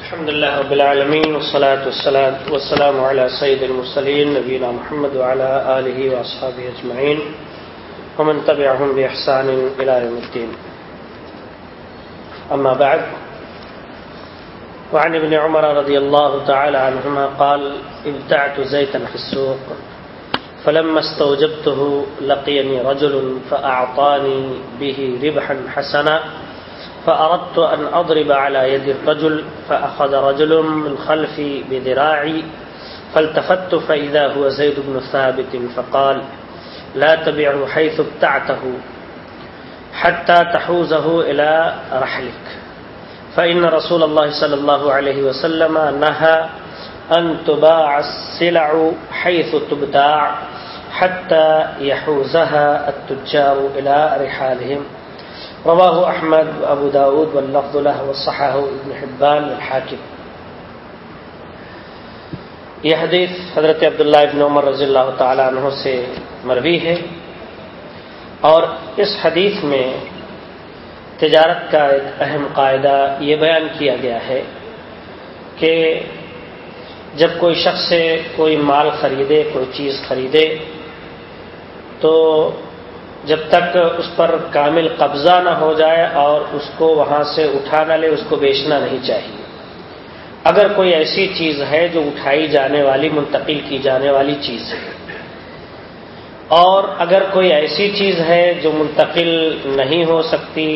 الحمد لله رب العالمين والصلاة والسلام, والسلام على سيد المرسلين نبينا محمد وعلى آله وأصحابه أجمعين ومن تبعهم بإحسان إلى يوم الدين. أما بعد وعن ابن عمر رضي الله تعالى عنهما قال ابتعت زيتا في السوق فلما استوجبته لقيني رجل فأعطاني به ربحا حسنا فأردت أن أضرب على يد الرجل فأخذ رجل من خلفي بذراعي فالتفت فإذا هو زيد بن ثابت فقال لا تبعه حيث ابتعته حتى تحوزه إلى رحلك. فإن رسول الله صلى الله عليه وسلم نهى أن تباع السلع حيث تبتاع حتى يحوزها التجار إلى رحالهم. رواه احمد، ابو داود واللفظ له والصحاح ابن حبان والحاکم. یہ حدیث حضرت عبداللہ ابن عمر رضی اللہ تعالی عنہ سے مروی ہے اور اس حدیث میں تجارت کا ایک اہم قاعدہ یہ بیان کیا گیا ہے کہ جب کوئی شخص سے کوئی مال خریدے، کوئی چیز خریدے تو جب تک اس پر کامل قبضہ نہ ہو جائے اور اس کو وہاں سے اٹھا نہ لے، اس کو بیچنا نہیں چاہیے۔ اگر کوئی ایسی چیز ہے جو اٹھائی جانے والی، منتقل کی جانے والی چیز ہے، اور اگر کوئی ایسی چیز ہے جو منتقل نہیں ہو سکتی،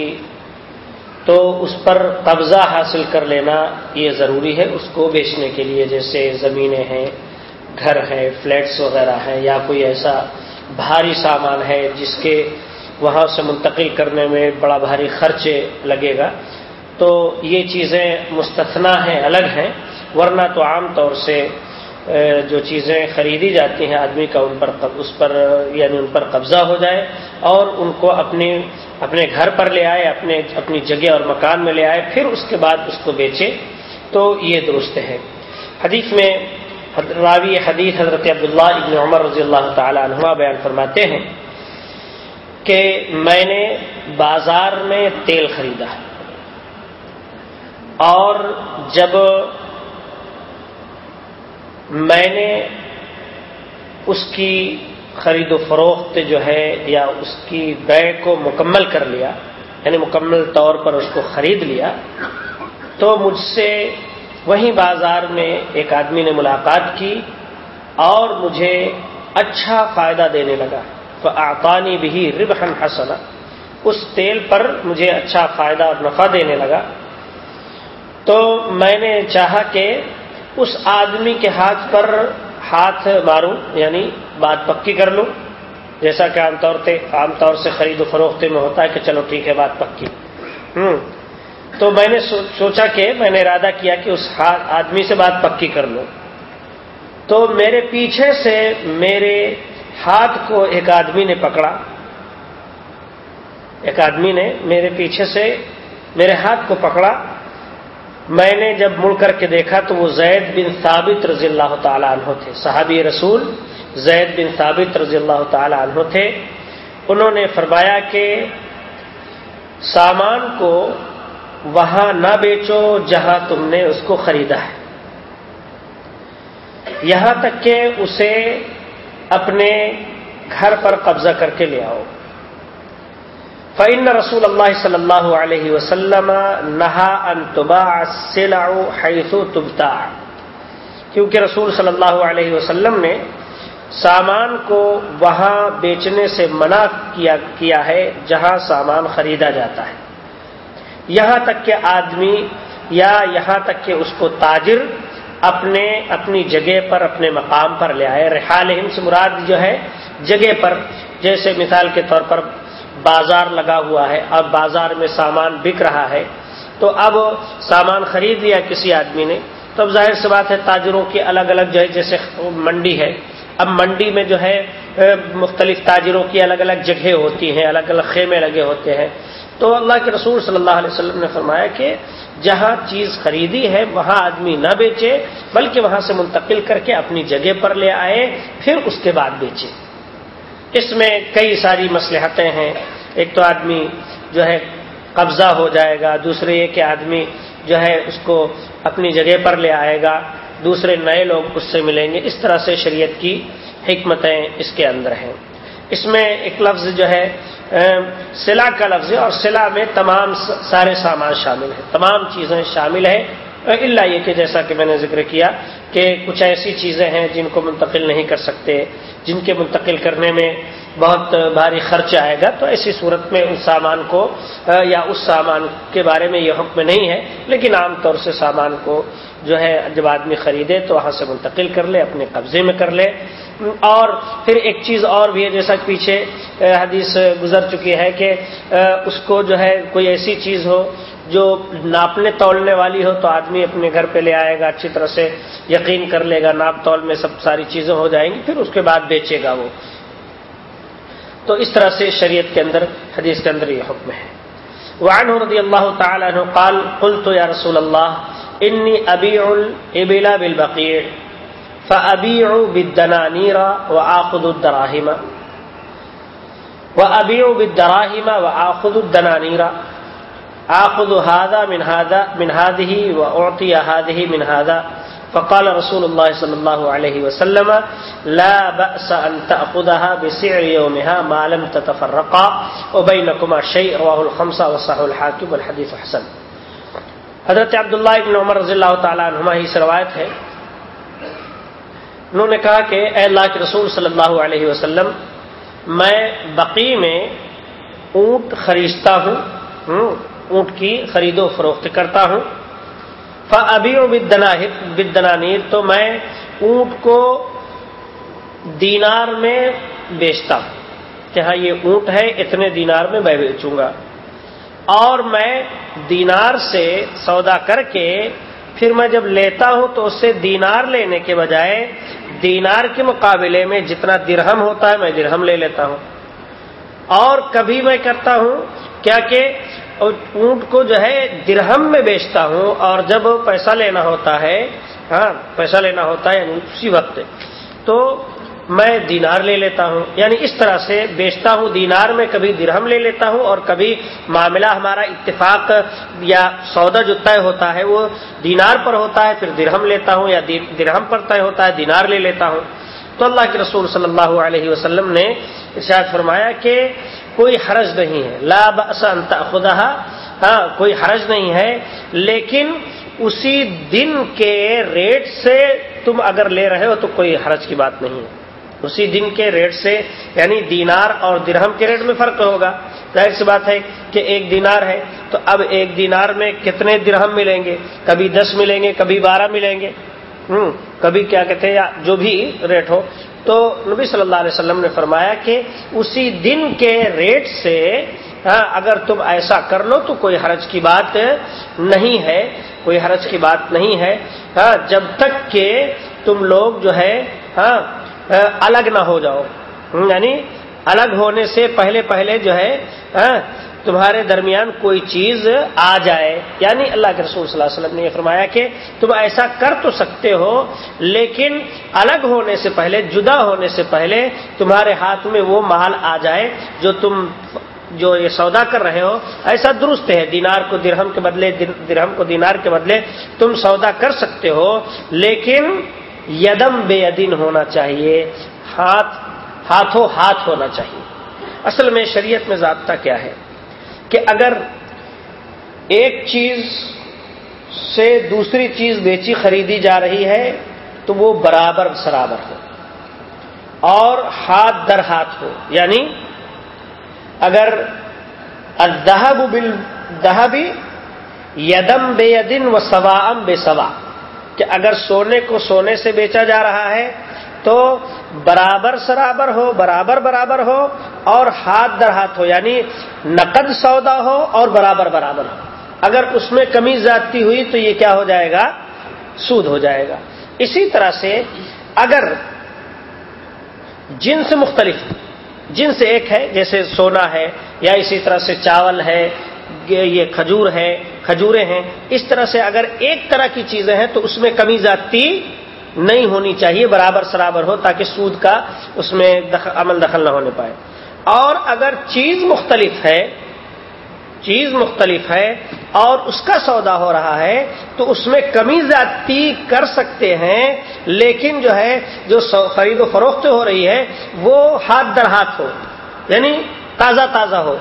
تو اس پر قبضہ حاصل کر لینا یہ ضروری ہے۔ اس کو بیچنے کے لیے جیسے زمینیں ہیں، گھر ہیں فلیٹس وغیرہ ہیں، یا کوئی ایسا بھاری سامان ہے جس کے وہاں سے منتقل کرنے میں بڑا بھاری خرچ لگے گا۔ تو یہ چیزیں مستثنا ہیں، الگ ہیں، ورنہ تو عام طور سے جو چیزیں خریدی جاتی ہیں آدمی کا ان پر اس پر یعنی ان پر قبضہ ہو جائے اور ان کو اپنی، اپنے گھر پر لے آئے، اپنے، اپنی جگہ اور مکان میں لے آئے، پھر اس کے بعد اس کو بیچے، تو یہ درست ہے۔ حدیث میں راوی حدیث حضرت عبداللہ ابن عمر رضی اللہ تعالی عنہ بیان فرماتے ہیں کہ میں نے بازار میں تیل خریدا اور جب میں نے اس کی خرید و فروخت جو ہے یا اس کی بے کو مکمل کر لیا یعنی مکمل طور پر اس کو خرید لیا، تو مجھ سے وہیں بازار میں ایک آدمی نے ملاقات کی اور مجھے اچھا فائدہ دینے لگا۔ تو آقانی بھی ربحن حسنا۔ اس تیل پر مجھے اچھا فائدہ اور نفع دینے لگا۔ تو میں نے چاہا کہ اس آدمی کے ہاتھ پر ہاتھ ماروں یعنی بات پکی کر لوں۔ جیسا کہ عام طور پہ عام طور سے خرید و فروخت میں ہوتا ہے کہ چلو ٹھیک ہے، بات پکی۔ ہوں۔ تو میں نے سوچا کہ میں نے ارادہ کیا کہ اس آدمی سے بات پکی کر لوں۔ تو میرے پیچھے سے میرے ہاتھ کو ایک آدمی نے پکڑا۔ ایک آدمی نے میرے پیچھے سے میرے ہاتھ کو پکڑا۔ میں نے جب مڑ کر کے دیکھا تو وہ زید بن ثابت رضی اللہ تعالی عنہ تھے۔ صحابی رسول زید بن ثابت رضی اللہ تعالی عنہ تھے۔ انہوں نے فرمایا کہ سامان کو وہاں نہ بیچو جہاں تم نے اس کو خریدا ہے۔ یہاں تک کہ اسے اپنے گھر پر قبضہ کر کے لے آؤ۔ فعن رسول اللہ صلی اللہ علیہ وسلم نہا انتبا حیث تبتا کیونکہ رسول صلی اللہ علیہ وسلم نے سامان کو وہاں بیچنے سے منع کیا کیا ہے جہاں سامان خریدا جاتا ہے۔ یہاں تک کہ آدمی یا یہاں تک کہ اس کو تاجر اپنے اپنی جگہ پر، اپنے مقام پر لے آئے۔ رحال سے مراد جو ہے، جگہ پر۔ جیسے مثال کے طور پر بازار لگا ہوا ہے، اب بازار میں سامان بک رہا ہے۔ تو اب سامان خرید لیا کسی آدمی نے۔ تو اب ظاہر سی بات ہے، تاجروں کی الگ الگ جو ہے، جیسے منڈی ہے۔ اب منڈی میں جو ہے، مختلف تاجروں کی الگ الگ جگہ ہوتی ہیں، الگ الگ خیمے لگے ہوتے ہیں۔ تو اللہ کے رسول صلی اللہ علیہ وسلم نے فرمایا کہ جہاں چیز خریدی ہے، وہاں آدمی نہ بیچے، بلکہ وہاں سے منتقل کر کے اپنی جگہ پر لے آئے، پھر اس کے بعد بیچے۔ اس میں کئی ساری مسلحتیں ہیں۔ ایک تو آدمی جو ہے قبضہ ہو جائے گا، دوسرے یہ کہ آدمی جو ہے اس کو اپنی جگہ پر لے آئے گا، دوسرے نئے لوگ اس سے ملیں گے۔ اس طرح سے شریعت کی حکمتیں اس کے اندر ہیں۔ اس میں ایک لفظ جو ہے سلا کا لفظ ہے اور سلا میں تمام سارے سامان شامل ہیں۔ تمام چیزیں شامل ہیں۔ اللہ یہ کہ جیسا کہ میں نے ذکر کیا کہ کچھ ایسی چیزیں ہیں جن کو منتقل نہیں کر سکتے، جن کے منتقل کرنے میں بہت بھاری خرچ آئے گا۔ تو ایسی صورت میں اس سامان کو یا اس سامان کے بارے میں یہ حکم نہیں ہے، لیکن عام طور سے سامان کو جو ہے جب آدمی خریدے تو وہاں سے منتقل کر لے، اپنے قبضے میں کر لے۔ اور پھر ایک چیز اور بھی ہے جیسا کہ پیچھے حدیث گزر چکی ہے کہ اس کو جو ہے کوئی ایسی چیز ہو جو ناپنے تولنے والی ہو تو آدمی اپنے گھر پہ لے آئے گا، اچھی طرح سے یقین کر لے گا، ناپ تول میں سب ساری چیزیں ہو جائیں گی، پھر اس کے بعد بیچے گا وہ۔ تو اس طرح سے شریعت کے اندر، حدیث کے اندر یہ حکم ہے۔ وعن رضی اللہ تعالی عنہ قال، قلت یا رسول اللہ، انی ابیع الابلا بالبقیع۔ فابیع بالدنانیر وآخذ الدراہم وابیع بالدراہم وآخذ الدنانیر آخذ هذا من هذا من هذه واعطي هذه من هذا. فقال رسول الله صلى الله عليه وسلم، لا بأس أن تأخذها بسعر يومها ما لم تتفرقا. وبينكما شيء، رواه الخمسة وصحه الحاكم والحديث حسن. حضرت عبداللہ ابن عمر رضی اللہ تعالیٰ عنہما ہی سے روایت ہے انہوں نے کہا کہ اے اللہ کے رسول صلی اللہ علیہ وسلم، میں بقی میں اونٹ خریدتا ہوں اونٹ کی خرید و فروخت کرتا ہوں۔ ابھی بدنانیر تو میں اونٹ کو دینار میں بیچتا ہوں۔ کہ ہاں یہ اونٹ ہے، اتنے دینار میں میں بیچوں گا۔ اور میں دینار سے سودا کر کے پھر میں جب لیتا ہوں تو اس سے دینار لینے کے بجائے دینار کے مقابلے میں جتنا درہم ہوتا ہے میں درہم لے لیتا ہوں۔ اور کبھی میں کرتا ہوں، کیا کہ اونٹ کو جو ہے درہم میں بیچتا ہوں اور جب پیسہ لینا ہوتا ہے ہاں پیسہ لینا ہوتا ہے یعنی اسی وقت۔ تو میں دینار لے لیتا ہوں۔ یعنی اس طرح سے بیچتا ہوں، دینار میں کبھی درہم لے لیتا ہوں اور کبھی معاملہ ہمارا اتفاق یا سودا جو طے ہوتا ہے وہ دینار پر ہوتا ہے، پھر درہم لیتا ہوں یا درہم پر طے ہوتا ہے، دینار لے لیتا ہوں۔ تو اللہ کے رسول صلی اللہ علیہ وسلم نے ارشاد فرمایا کہ کوئی حرج نہیں ہے۔ لا انت خدا ہاں کوئی حرج نہیں ہے، لیکن اسی دن کے ریٹ سے تم اگر لے رہے ہو تو کوئی حرج کی بات نہیں ہے۔ اسی دن کے ریٹ سے یعنی دینار اور درہم کے ریٹ میں فرق ہوگا۔ ظاہر سی بات ہے کہ ایک دینار ہے، تو اب ایک دینار میں کتنے درہم ملیں گے؟ کبھی دس ملیں گے، کبھی بارہ ملیں گے۔ ہوں، کبھی کیا کہتے ہیں جو بھی ریٹ ہو۔ تو نبی صلی اللہ علیہ وسلم نے فرمایا کہ اسی دن کے ریٹ سے ہاں، اگر تم ایسا کر لو تو کوئی حرج کی بات نہیں ہے۔ کوئی حرج کی بات نہیں ہے۔ ہاں، جب تک کہ تم لوگ جو ہے ہاں الگ نہ ہو جاؤ۔ یعنی الگ ہونے سے پہلے پہلے جو ہے تمہارے درمیان کوئی چیز آ جائے۔ یعنی اللہ کے رسول صلی اللہ علیہ وسلم نے یہ فرمایا کہ تم ایسا کر تو سکتے ہو، لیکن الگ ہونے سے پہلے، جدا ہونے سے پہلے تمہارے ہاتھ میں وہ مال آ جائے جو تم، جو یہ سودا کر رہے ہو۔ ایسا درست ہے، دینار کو درہم کے بدلے درہم کو دینار کے بدلے تم سودا کر سکتے ہو، لیکن یدم بے یدین ہونا چاہیے، ہاتھ، ہاتھوں ہاتھ ہونا چاہیے۔ اصل میں شریعت میں ضابطہ کیا ہے کہ اگر ایک چیز سے دوسری چیز بیچی خریدی جا رہی ہے، تو وہ برابر سرابر ہو۔ اور ہاتھ در ہاتھ ہو۔ یعنی اگر الدہب بل دہبی یدم بے یدن و سواام بے سوا کہ اگر سونے کو سونے سے بیچا جا رہا ہے تو برابر سرابر ہو، برابر برابر ہو اور ہاتھ در ہاتھ ہو یعنی نقد سودا ہو اور برابر برابر ہو۔ اگر اس میں کمی زیادتی ہوئی تو یہ کیا ہو جائے گا؟ سود ہو جائے گا۔ اسی طرح سے اگر جنس مختلف، جنس ایک ہے، جیسے سونا ہے یا اسی طرح سے چاول ہے، یہ کھجور ہے کھجورے ہیں۔ اس طرح سے اگر ایک طرح کی چیزیں ہیں تو اس میں کمی زیادتی نہیں ہونی چاہیے، برابر سرابر ہو، تاکہ سود کا اس میں دخل، عمل دخل نہ ہونے پائے۔ اور اگر چیز مختلف ہے، چیز مختلف ہے اور اس کا سودا ہو رہا ہے، تو اس میں کمی زیادتی کر سکتے ہیں، لیکن جو ہے، جو خرید و فروخت ہو رہی ہے، وہ ہاتھ در ہاتھ ہو یعنی تازہ تازہ ہو۔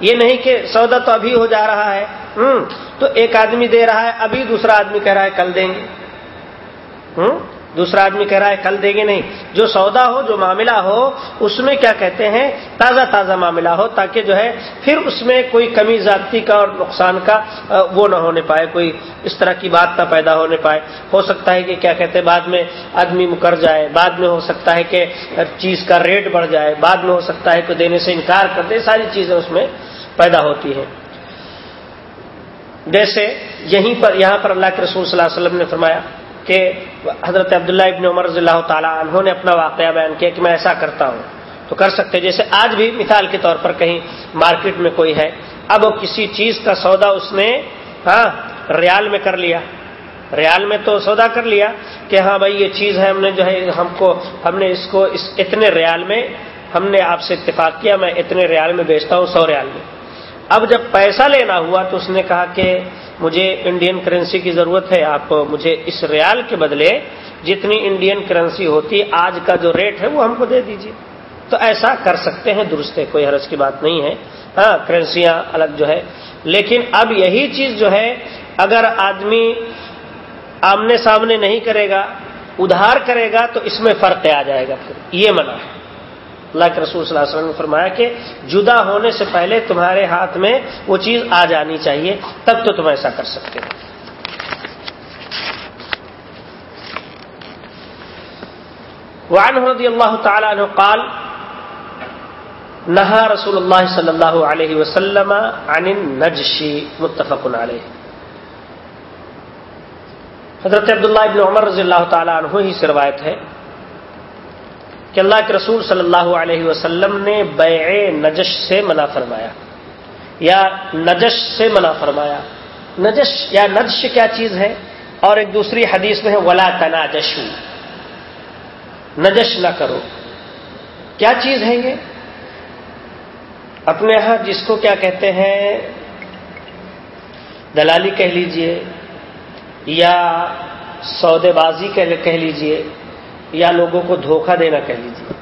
یہ نہیں کہ سودا تو ابھی ہو جا رہا ہے تو ایک آدمی دے رہا ہے، ابھی دوسرا آدمی کہہ رہا ہے کل دیں گے۔ ہوں، دوسرا آدمی کہہ رہا ہے کل دیں گے نہیں۔ جو سودا ہو، جو معاملہ ہو، اس میں کیا کہتے ہیں؟ تازہ تازہ معاملہ ہو، تاکہ جو ہے، پھر اس میں کوئی کمی ذاتی کا اور نقصان کا وہ نہ ہونے پائے، کوئی اس طرح کی بات نہ پیدا ہونے پائے۔ ہو سکتا ہے کہ کیا کہتے ہیں، بعد میں آدمی مکر جائے، بعد میں ہو سکتا ہے کہ چیز کا ریٹ بڑھ جائے، بعد میں ہو سکتا ہے کہ دینے سے انکار کر دے، ساری چیزیں اس میں پیدا ہوتی ہیں۔ جیسے یہیں پر یہاں پر اللہ کے رسول صلی اللہ علیہ وسلم نے فرمایا کہ حضرت عبداللہ ابن عمر رضی اللہ تعالیٰ انہوں نے اپنا واقعہ بیان کیا کہ میں ایسا کرتا ہوں۔ تو کر سکتے جیسے آج بھی مثال کے طور پر کہیں مارکیٹ میں کوئی ہے، اب وہ کسی چیز کا سودا اس نے ہاں ریال میں کر لیا۔ ریال میں تو سودا کر لیا کہ ہاں بھائی، یہ چیز ہے، ہم نے جو ہے، ہم کو، ہم نے اس کو اس اتنے ریال میں، ہم نے آپ سے اتفاق کیا، میں اتنے ریال میں بیچتا ہوں، سو ریال میں۔ اب جب پیسہ لینا ہوا تو اس نے کہا کہ مجھے انڈین کرنسی کی ضرورت ہے، آپ مجھے اس ریال کے بدلے جتنی انڈین کرنسی ہوتی، آج کا جو ریٹ ہے وہ ہم کو دے دیجیے تو ایسا کر سکتے ہیں، درست ہے، کوئی حرض کی بات نہیں ہے۔ ہاں کرنسیاں الگ جو ہے۔ لیکن اب یہی چیز جو ہے، اگر آدمی آمنے سامنے نہیں کرے گا، ادھار کرے گا، تو اس میں فرق آ جائے گا۔ پھر یہ منع ہے۔ اللہ کے رسول صلی اللہ علیہ وسلم نے فرمایا کہ جدا ہونے سے پہلے تمہارے ہاتھ میں وہ چیز آ جانی چاہیے، تب تو تم ایسا کر سکتے ہو۔ وعن رضی اللہ تعالی عنہ قال، نہا رسول اللہ صلی اللہ علیہ وسلم عن النجشی متفق علیہ۔ حضرت عبداللہ ابن عمر رضی اللہ تعالی عنہ ہی سے روایت ہے۔ کہ اللہ کے رسول صلی اللہ علیہ وسلم نے بیع نجش سے منع فرمایا یا نجش سے منع فرمایا نجش یا نجش کیا چیز ہے اور ایک دوسری حدیث میں ہے، ولا تناجشو۔ نجش نہ کرو۔ کیا چیز ہے یہ؟ اپنے یہاں جس کو کیا کہتے ہیں، دلالی کہہ لیجیے یا سودے بازی کہہ لیجیے۔ یا لوگوں کو دھوکہ دینا کہہ لیجیے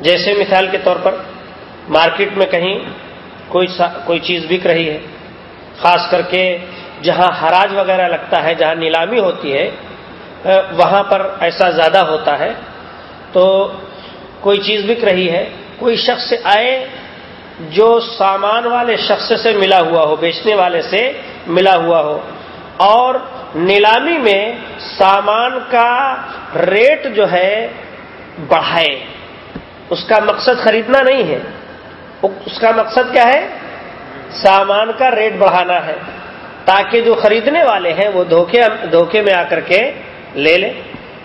جیسے مثال کے طور پر مارکیٹ میں کہیں کوئی کوئی چیز بک رہی ہے، خاص کر کے جہاں حراج وغیرہ لگتا ہے، جہاں نیلامی ہوتی ہے وہاں پر ایسا زیادہ ہوتا ہے۔ تو کوئی چیز بک رہی ہے، کوئی شخص آئے جو سامان والے شخص سے ملا ہوا ہو، بیچنے والے سے ملا ہوا ہو، اور نیلامی میں سامان کا ریٹ جو ہے بڑھائے۔ اس کا مقصد خریدنا نہیں ہے۔ اس کا مقصد کیا ہے؟ سامان کا ریٹ بڑھانا ہے۔ تاکہ جو خریدنے والے ہیں وہ دھوکے دھوکے میں آ کر کے لے لیں۔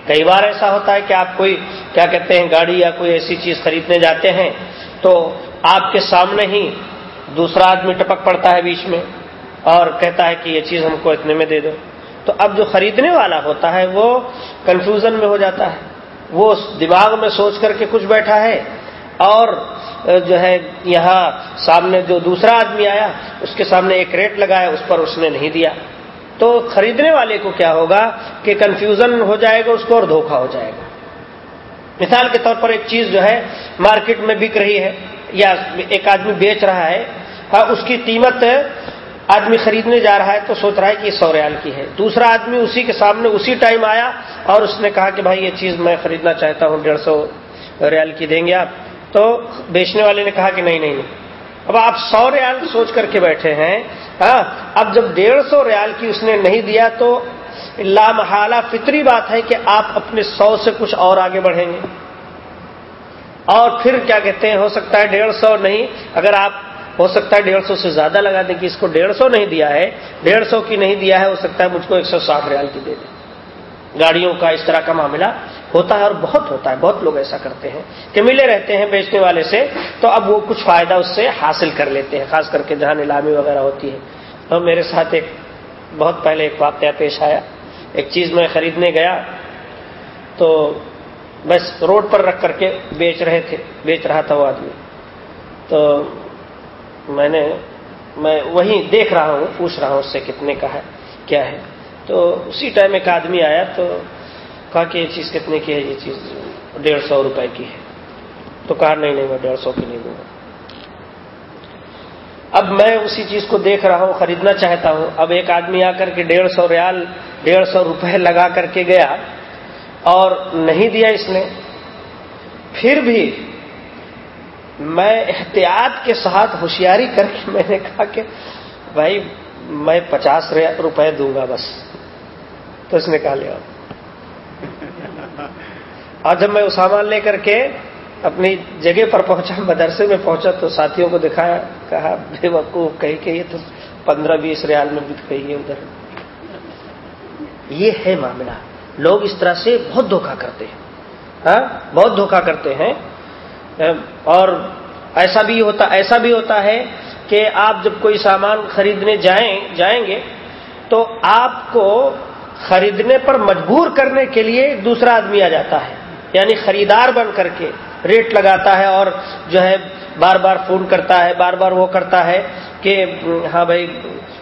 کئی بار ایسا ہوتا ہے کہ آپ کوئی، کیا کہتے ہیں، گاڑی یا کوئی ایسی چیز خریدنے جاتے ہیں تو آپ کے سامنے ہی دوسرا آدمی ٹپک پڑتا ہے بیچ میں اور کہتا ہے کہ یہ چیز ہم کو اتنے میں دے دو۔ تو اب جو خریدنے والا ہوتا ہے وہ کنفیوژن میں ہو جاتا ہے۔ وہ دماغ میں سوچ کر کے کچھ بیٹھا ہے اور جو ہے یہاں سامنے جو دوسرا آدمی آیا، اس کے سامنے ایک ریٹ لگایا، اس پر اس نے نہیں دیا۔ تو خریدنے والے کو کیا ہوگا کہ کنفیوژن ہو جائے گا، اس کو اور دھوکا ہو جائے گا۔ مثال کے طور پر ایک چیز جو ہے مارکیٹ میں بک رہی ہے یا ایک آدمی بیچ رہا ہے ہاں، اس کی قیمت آدمی خریدنے جا رہا ہے تو سوچ رہا ہے کہ یہ سو ریال کی ہے۔ دوسرا آدمی اسی کے سامنے اسی ٹائم آیا اور اس نے کہا کہ بھائی یہ چیز میں خریدنا چاہتا ہوں، ڈیڑھ سو ریال کی دیں گے آپ۔ تو بیچنے والے نے کہا کہ نہیں نہیں نہیں۔ اب آپ سو ریال سوچ کر کے بیٹھے ہیں۔ ہاں اب جب ڈیڑھ سو ریال کی اس نے نہیں دیا تو لامحالہ فطری بات ہے کہ آپ اپنے سو سے کچھ اور آگے بڑھیں گے۔ اور پھر کیا کہتے ہیں، ہو سکتا ہے ڈیڑھ سو نہیں، اگر آپ ہو سکتا ہے ڈیڑھ سو سے زیادہ لگا دیں کہ اس کو ڈیڑھ سو نہیں دیا ہے، ڈیڑھ سو کی نہیں دیا ہے، ہو سکتا ہے مجھ کو ایک سو ساٹھ ریال کی دے دیں گاڑیوں کا اس طرح کا معاملہ ہوتا ہے اور بہت ہوتا ہے، بہت لوگ ایسا کرتے ہیں کہ ملے رہتے ہیں بیچنے والے سے، تو اب وہ کچھ فائدہ اس سے حاصل کر لیتے ہیں، خاص کر کے جہاں نیلامی وغیرہ ہوتی ہے۔ تو میرے ساتھ ایک بہت پہلے ایک واقعہ پیش آیا۔ ایک چیز میں خریدنے گیا، تو بس روڈ پر رکھ کر کے بیچ رہے تھے، بیچ رہا تھا وہ آدمی۔ تو میں نے میں وہیں دیکھ رہا ہوں، پوچھ رہا ہوں اس سے کتنے کا ہے، کیا ہے۔ تو اسی ٹائم ایک آدمی آیا تو کہا کہ یہ چیز کتنے کی ہے؟ یہ چیز ڈیڑھ سو روپئے کی ہے۔ تو کہا، نہیں نہیں، میں ڈیڑھ سو کی نہیں دوں گا۔ اب میں اسی چیز کو دیکھ رہا ہوں، خریدنا چاہتا ہوں۔ اب ایک آدمی آ کر کے ڈیڑھ سو ریال، ڈیڑھ سو روپے لگا کر کے گیا اور نہیں دیا اس نے۔ پھر بھی میں احتیاط کے ساتھ ہوشیاری کر کے میں نے کہا کہ بھائی میں پچاس روپے دوں گا بس۔ تو اس نے کہا لیا اور جب میں وہ سامان لے کر کے اپنی جگہ پر پہنچا، مدرسے میں پہنچا، تو ساتھیوں کو دکھایا، کہا، بے وقوف، کہی کہ یہ تو پندرہ بیس ریال میں بک گئی ہے ادھر۔ یہ ہے معاملہ۔ لوگ اس طرح سے بہت دھوکہ کرتے ہیں۔ ہاں؟ بہت دھوکہ کرتے ہیں۔ اور ایسا بھی ہوتا، ایسا بھی ہوتا ہے کہ آپ جب کوئی سامان خریدنے جائیں جائیں گے، تو آپ کو خریدنے پر مجبور کرنے کے لیے دوسرا آدمی آ جاتا ہے۔ یعنی خریدار بن کر کے ریٹ لگاتا ہے اور جو ہے بار بار فون کرتا ہے، بار بار وہ کرتا ہے کہ ہاں بھائی،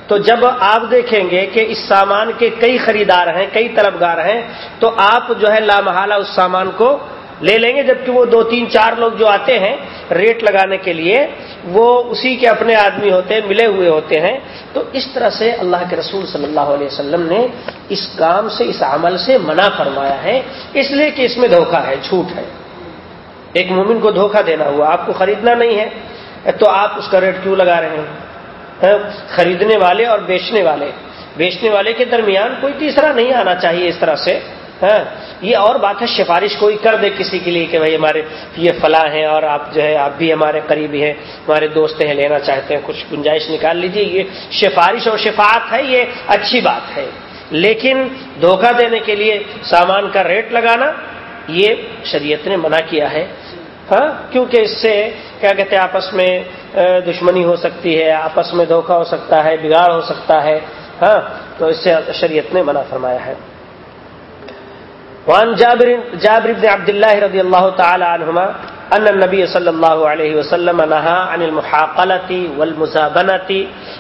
تو جب آپ دیکھیں گے کہ اس سامان کے کئی خریدار ہیں، کئی طلبگار ہیں، تو آپ جو ہے لامحالہ اس سامان کو لے لیں گے، جبکہ وہ دو تین چار لوگ جو آتے ہیں ریٹ لگانے کے لیے، وہ اسی کے اپنے آدمی ہوتے ہیں، ملے ہوئے ہوتے ہیں۔ تو اس طرح سے اللہ کے رسول صلی اللہ علیہ وسلم نے اس کام سے، اس عمل سے منع فرمایا ہے۔ اس لیے کہ اس میں دھوکہ ہے، جھوٹ ہے۔ ایک مومن کو دھوکہ دینا ہوا، آپ کو خریدنا نہیں ہے، تو آپ اس کا ریٹ کیوں لگا رہے ہیں؟ ہاں، خریدنے والے اور بیچنے والے۔ بیچنے والے کے درمیان کوئی تیسرا نہیں آنا چاہیے اس طرح سے۔ ہاں، یہ اور بات ہے، سفارش کوئی کر دے کسی کے لیے کہ بھائی ہمارے یہ فلاں ہیں اور آپ جو ہے، آپ بھی ہمارے قریبی ہیں، ہمارے دوست ہیں، لینا چاہتے ہیں، کچھ گنجائش نکال لیجیے یہ سفارش اور شفاعت ہے، یہ اچھی بات ہے۔ لیکن دھوکہ دینے کے لیے سامان کا ریٹ لگانا، یہ شریعت نے منع کیا ہے۔ ہاں کیونکہ اس سے کیا کہتے ہیں، آپس میں دشمنی ہو سکتی ہے، آپس میں دھوکہ ہو سکتا ہے، بگاڑ ہو سکتا ہے۔ ہاں تو اس سے شریعت نے منع فرمایا ہے۔ وعن جابر جابر بن عبد الله رضي الله تعالى عنهما أن النبي صلى الله عليه وسلم نهى عن المحاقلة والمزابنة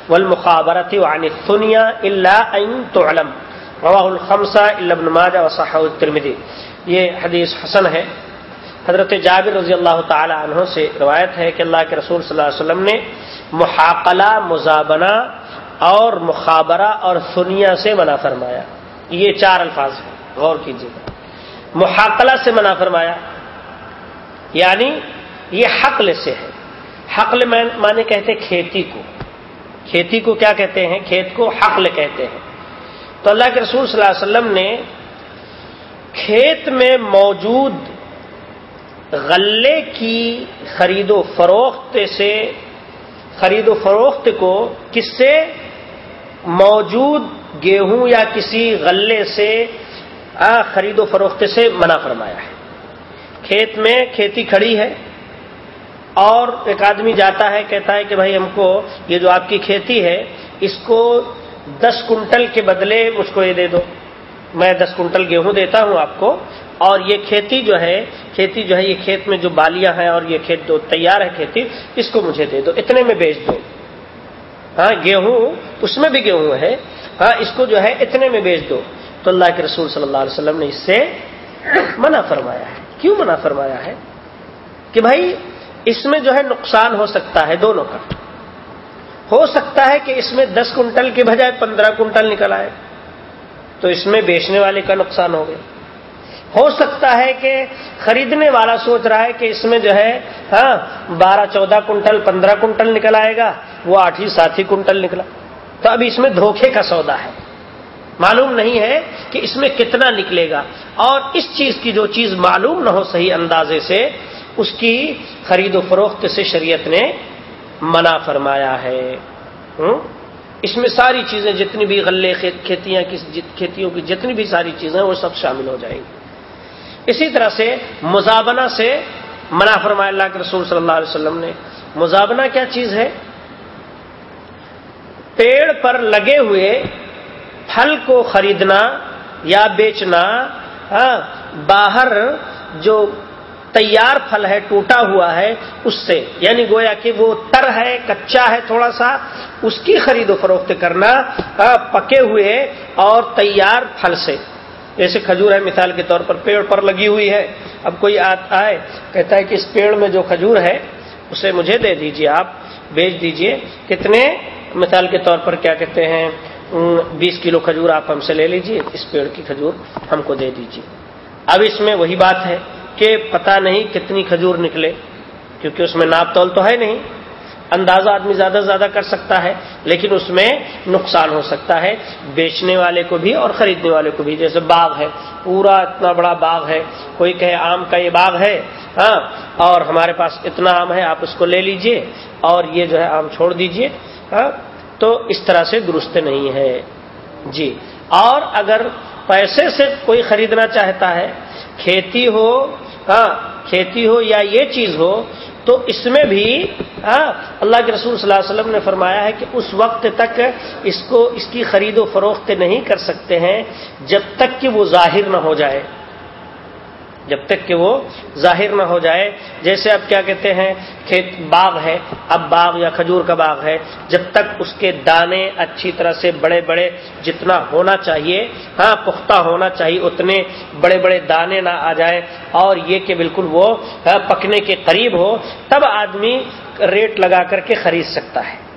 والمخابرة وعن الثنيا إلا أن تعلم. رواه الخمسة إلا ابن ماجه وصحه الترمذي. یہ حدیث حسن ہے. حضرت جابر رضی اللہ تعالی عنہ سے روایت ہے کہ اللہ کے رسول صلی اللہ علیہ وسلم نے محاقلہ، مزابنہ اور مخابرہ اور سنیا سے منع فرمایا. یہ چار الفاظ ہیں. غور کیجیے. گا محاقلہ سے منع فرمایا۔ یعنی یہ حقل سے ہے۔ حقل مانے کہتے کھیتی کو۔ کھیتی کو کیا کہتے ہیں؟ کھیت کو حقل کہتے ہیں۔ تو اللہ کے رسول صلی اللہ علیہ وسلم نے کھیت میں موجود غلے کی خرید و فروخت سے، خرید و فروخت کو کس سے؟ موجود گیہوں یا کسی غلے سے خرید و فروخت سے منع فرمایا ہے۔ کھیت میں کھیتی کھڑی ہے اور ایک آدمی جاتا ہے، کہتا ہے کہ بھائی ہم کو یہ جو آپ کی کھیتی ہے، اس کو دس کنٹل کے بدلے مجھ کو یہ دے دو۔ میں دس کنٹل گیہوں دیتا ہوں آپ کو۔ اور یہ کھیتی جو ہے، کھیتی جو ہے، یہ کھیت میں جو بالیاں ہیں اور یہ کھیت جو تیار ہے کھیتی، اس کو مجھے دے دو۔ اتنے میں بیچ دو۔ ہاں گیہوں، اس میں بھی گیہوں ہے۔ ہاں اس کو جو ہے، اتنے میں بیچ دو۔ تو اللہ کے رسول صلی اللہ علیہ وسلم نے اس سے منع فرمایا ہے۔ کیوں منع فرمایا ہے؟ کہ بھائی، اس میں جو ہے نقصان ہو سکتا ہے دونوں کا۔ ہو سکتا ہے کہ اس میں دس کنٹل کے بجائے پندرہ کنٹل نکل آئے، تو اس میں بیچنے والے کا نقصان ہو گیا۔ ہو سکتا ہے کہ خریدنے والا سوچ رہا ہے کہ اس میں جو ہے ہاں بارہ چودہ کنٹل، پندرہ کنٹل نکل آئے گا، وہ آٹھ ہی، سات ہی کنٹل نکلا۔ تو اب اس میں دھوکے کا سودا ہے۔ معلوم نہیں ہے کہ اس میں کتنا نکلے گا اور اس چیز کی جو چیز معلوم نہ ہو صحیح اندازے سے، اس کی خرید و فروخت سے شریعت نے منع فرمایا ہے۔ اس میں ساری چیزیں جتنی بھی غلے کھیتیاں کھیتیوں کی جتنی بھی ساری چیزیں وہ سب شامل ہو جائیں گی۔ اسی طرح سے مزابنا سے منع فرمایا اللہ کے رسول صلی اللہ علیہ وسلم نے۔ مزابنا کیا چیز ہے؟ پیڑ پر لگے ہوئے پھل کو خریدنا یا بیچنا ہاں، باہر جو تیار پھل ہے، ٹوٹا ہوا ہے، اس سے یعنی گویا کہ وہ تر ہے، کچا ہے تھوڑا سا، اس کی خرید و فروخت کرنا ہاں، پکے ہوئے اور تیار پھل سے۔ جیسے کھجور ہے، مثال کے طور پر پیڑ پر لگی ہوئی ہے۔ اب کوئی آئے، کہتا ہے کہ اس پیڑ میں جو کھجور ہے، اسے مجھے دے دیجیے آپ بیچ دیجیے کتنے؟ مثال کے طور پر کیا کہتے ہیں؟ بیس کلو کھجور آپ ہم سے لے لیجیے اس پیڑ کی کھجور ہم کو دے دیجیے اب اس میں وہی بات ہے کہ پتہ نہیں کتنی کھجور نکلے، کیونکہ اس میں ناپ تول تو ہے نہیں۔ اندازہ آدمی زیادہ سے زیادہ کر سکتا ہے، لیکن اس میں نقصان ہو سکتا ہے۔ بیچنے والے کو بھی اور خریدنے والے کو بھی، جیسے باغ ہے، پورا اتنا بڑا باغ ہے، کوئی کہے آم کا یہ باغ ہے ہاں اور ہمارے پاس اتنا آم ہے، آپ اس کو لے لیجیے اور یہ جو ہے آم چھوڑ دیجیے ہاں۔ تو اس طرح سے درست نہیں ہے۔ جی اور اگر پیسے سے کوئی خریدنا چاہتا ہے، کھیتی ہو ہاں کھیتی ہو یا یہ چیز ہو، تو اس میں بھی ہاں اللہ کے رسول صلی اللہ علیہ وسلم نے فرمایا ہے کہ اس وقت تک اس کو، اس کی خرید و فروخت نہیں کر سکتے ہیں جب تک کہ وہ ظاہر نہ ہو جائے۔ جب تک کہ وہ ظاہر نہ ہو جائے۔ جیسے اب کیا کہتے ہیں، کھیت باغ ہے، اب باغ یا کھجور کا باغ ہے، جب تک اس کے دانے اچھی طرح سے بڑے بڑے جتنا ہونا چاہیے ہاں پختہ ہونا چاہیے، اتنے بڑے بڑے دانے نہ آ جائے اور یہ کہ بالکل وہ ہاں، پکنے کے قریب ہو، تب آدمی ریٹ لگا کر کے خرید سکتا ہے۔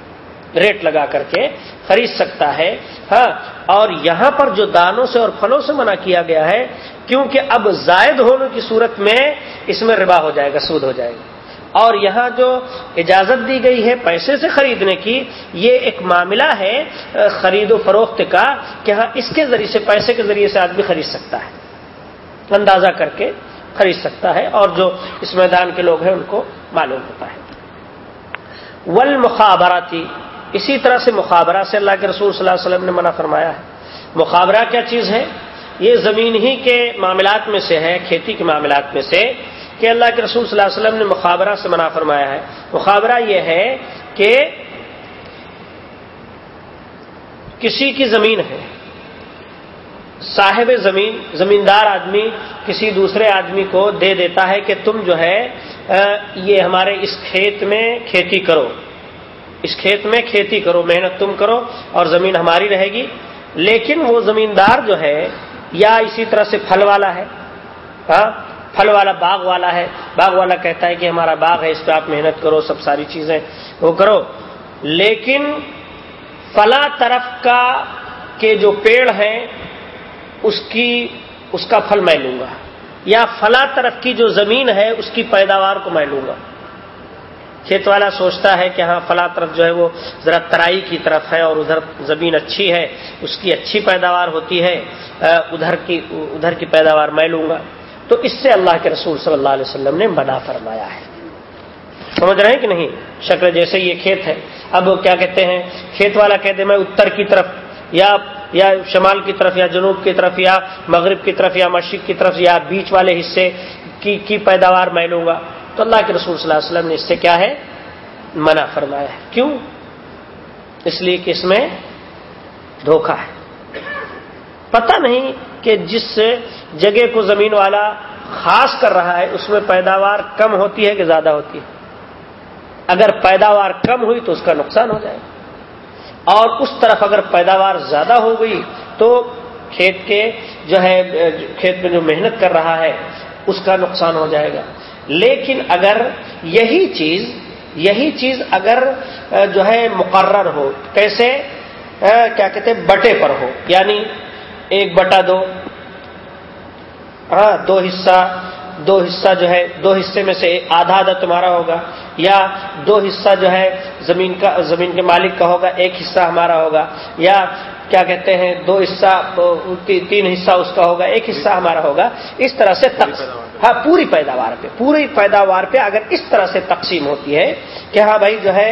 ریٹ لگا کر کے خرید سکتا ہے۔ ہاں اور یہاں پر جو دانوں سے اور پھلوں سے منع کیا گیا ہے، کیونکہ اب زائد ہونے کی صورت میں اس میں ربا ہو جائے گا، سود ہو جائے گا۔ اور یہاں جو اجازت دی گئی ہے پیسے سے خریدنے کی، یہ ایک معاملہ ہے خرید و فروخت کا، کہ ہاں اس کے ذریعے سے، پیسے کے ذریعے سے آدمی خرید سکتا ہے۔ اندازہ کر کے خرید سکتا ہے، اور جو اس میدان کے لوگ ہیں، ان کو معلوم ہوتا ہے۔ ول مخابراتی اسی طرح سے مخابرہ سے اللہ کے رسول صلی اللہ علیہ وسلم نے منع فرمایا ہے۔ مخابرہ کیا چیز ہے؟ یہ زمین ہی کے معاملات میں سے ہے، کھیتی کے معاملات میں سے کہ اللہ کے رسول صلی اللہ علیہ وسلم نے مخابرہ سے منع فرمایا ہے۔ مخابرہ یہ ہے کہ کسی کی زمین ہے، صاحب زمین، زمیندار آدمی کسی دوسرے آدمی کو دے دیتا ہے کہ تم جو ہے یہ ہمارے اس کھیت میں کھیتی کرو۔ اس کھیت میں کھیتی کرو، محنت تم کرو اور زمین ہماری رہے گی۔ لیکن وہ زمیندار جو ہے، یا اسی طرح سے پھل والا ہے۔ ہاں پھل والا باغ والا ہے۔ باغ والا کہتا ہے کہ ہمارا باغ ہے، اس پہ آپ محنت کرو، سب ساری چیزیں وہ کرو۔ لیکن فلاں طرف کا کے جو پیڑ ہیں، اس کی، اس کا پھل میں لوں گا۔ یا فلاں طرف کی جو زمین ہے، اس کی پیداوار کو میں لوں گا۔ کھیت والا سوچتا ہے کہ ہاں فلاں طرف جو ہے وہ ذرا ترائی کی طرف ہے اور ادھر زمین اچھی ہے، اس کی اچھی پیداوار ہوتی ہے ادھر کی ادھر کی پیداوار میں لوں گا۔ تو اس سے اللہ کے رسول صلی اللہ علیہ وسلم نے منع فرمایا ہے۔ سمجھ رہے ہیں کہ نہیں؟ شکل جیسے یہ کھیت ہے۔ اب کیا کہتے ہیں؟ کھیت والا کہتے ہیں، میں اتر کی طرف یا یا شمال کی طرف یا جنوب کی طرف یا مغرب کی طرف یا مشرق کی طرف یا بیچ والے حصے کی کی پیداوار میں لوں گا۔ تو اللہ کے رسول صلی اللہ علیہ وسلم نے اس سے کیا ہے؟ منع فرمایا ہے۔ کیوں؟ اس لیے کہ اس میں دھوکہ ہے۔ پتہ نہیں کہ جس جگہ کو زمین والا خاص کر رہا ہے، اس میں پیداوار کم ہوتی ہے کہ زیادہ ہوتی ہے؟ اگر پیداوار کم ہوئی تو اس کا نقصان ہو جائے۔ اور اس طرف اگر پیداوار زیادہ ہو گئی تو کھیت کے جو ہے، کھیت میں جو محنت کر رہا ہے، اس کا نقصان ہو جائے گا۔ لیکن اگر یہی چیز یہی چیز اگر جو ہے مقرر ہو، کیسے کیا کہتے ہیں، بٹے پر ہو یعنی ایک بٹا دو ہاں دو حصہ دو حصہ جو ہے، دو حصے میں سے آدھا آدھا تمہارا ہوگا، یا دو حصہ جو ہے زمین کا، زمین کے مالک کا ہوگا، ایک حصہ ہمارا ہوگا، یا کیا کہتے ہیں دو حصہ تین حصہ اس کا ہوگا ایک حصہ ہمارا ہوگا۔ اس طرح سے ہاں پوری پیداوار پہ پوری پیداوار پہ اگر اس طرح سے تقسیم ہوتی ہے کہ ہاں بھائی جو ہے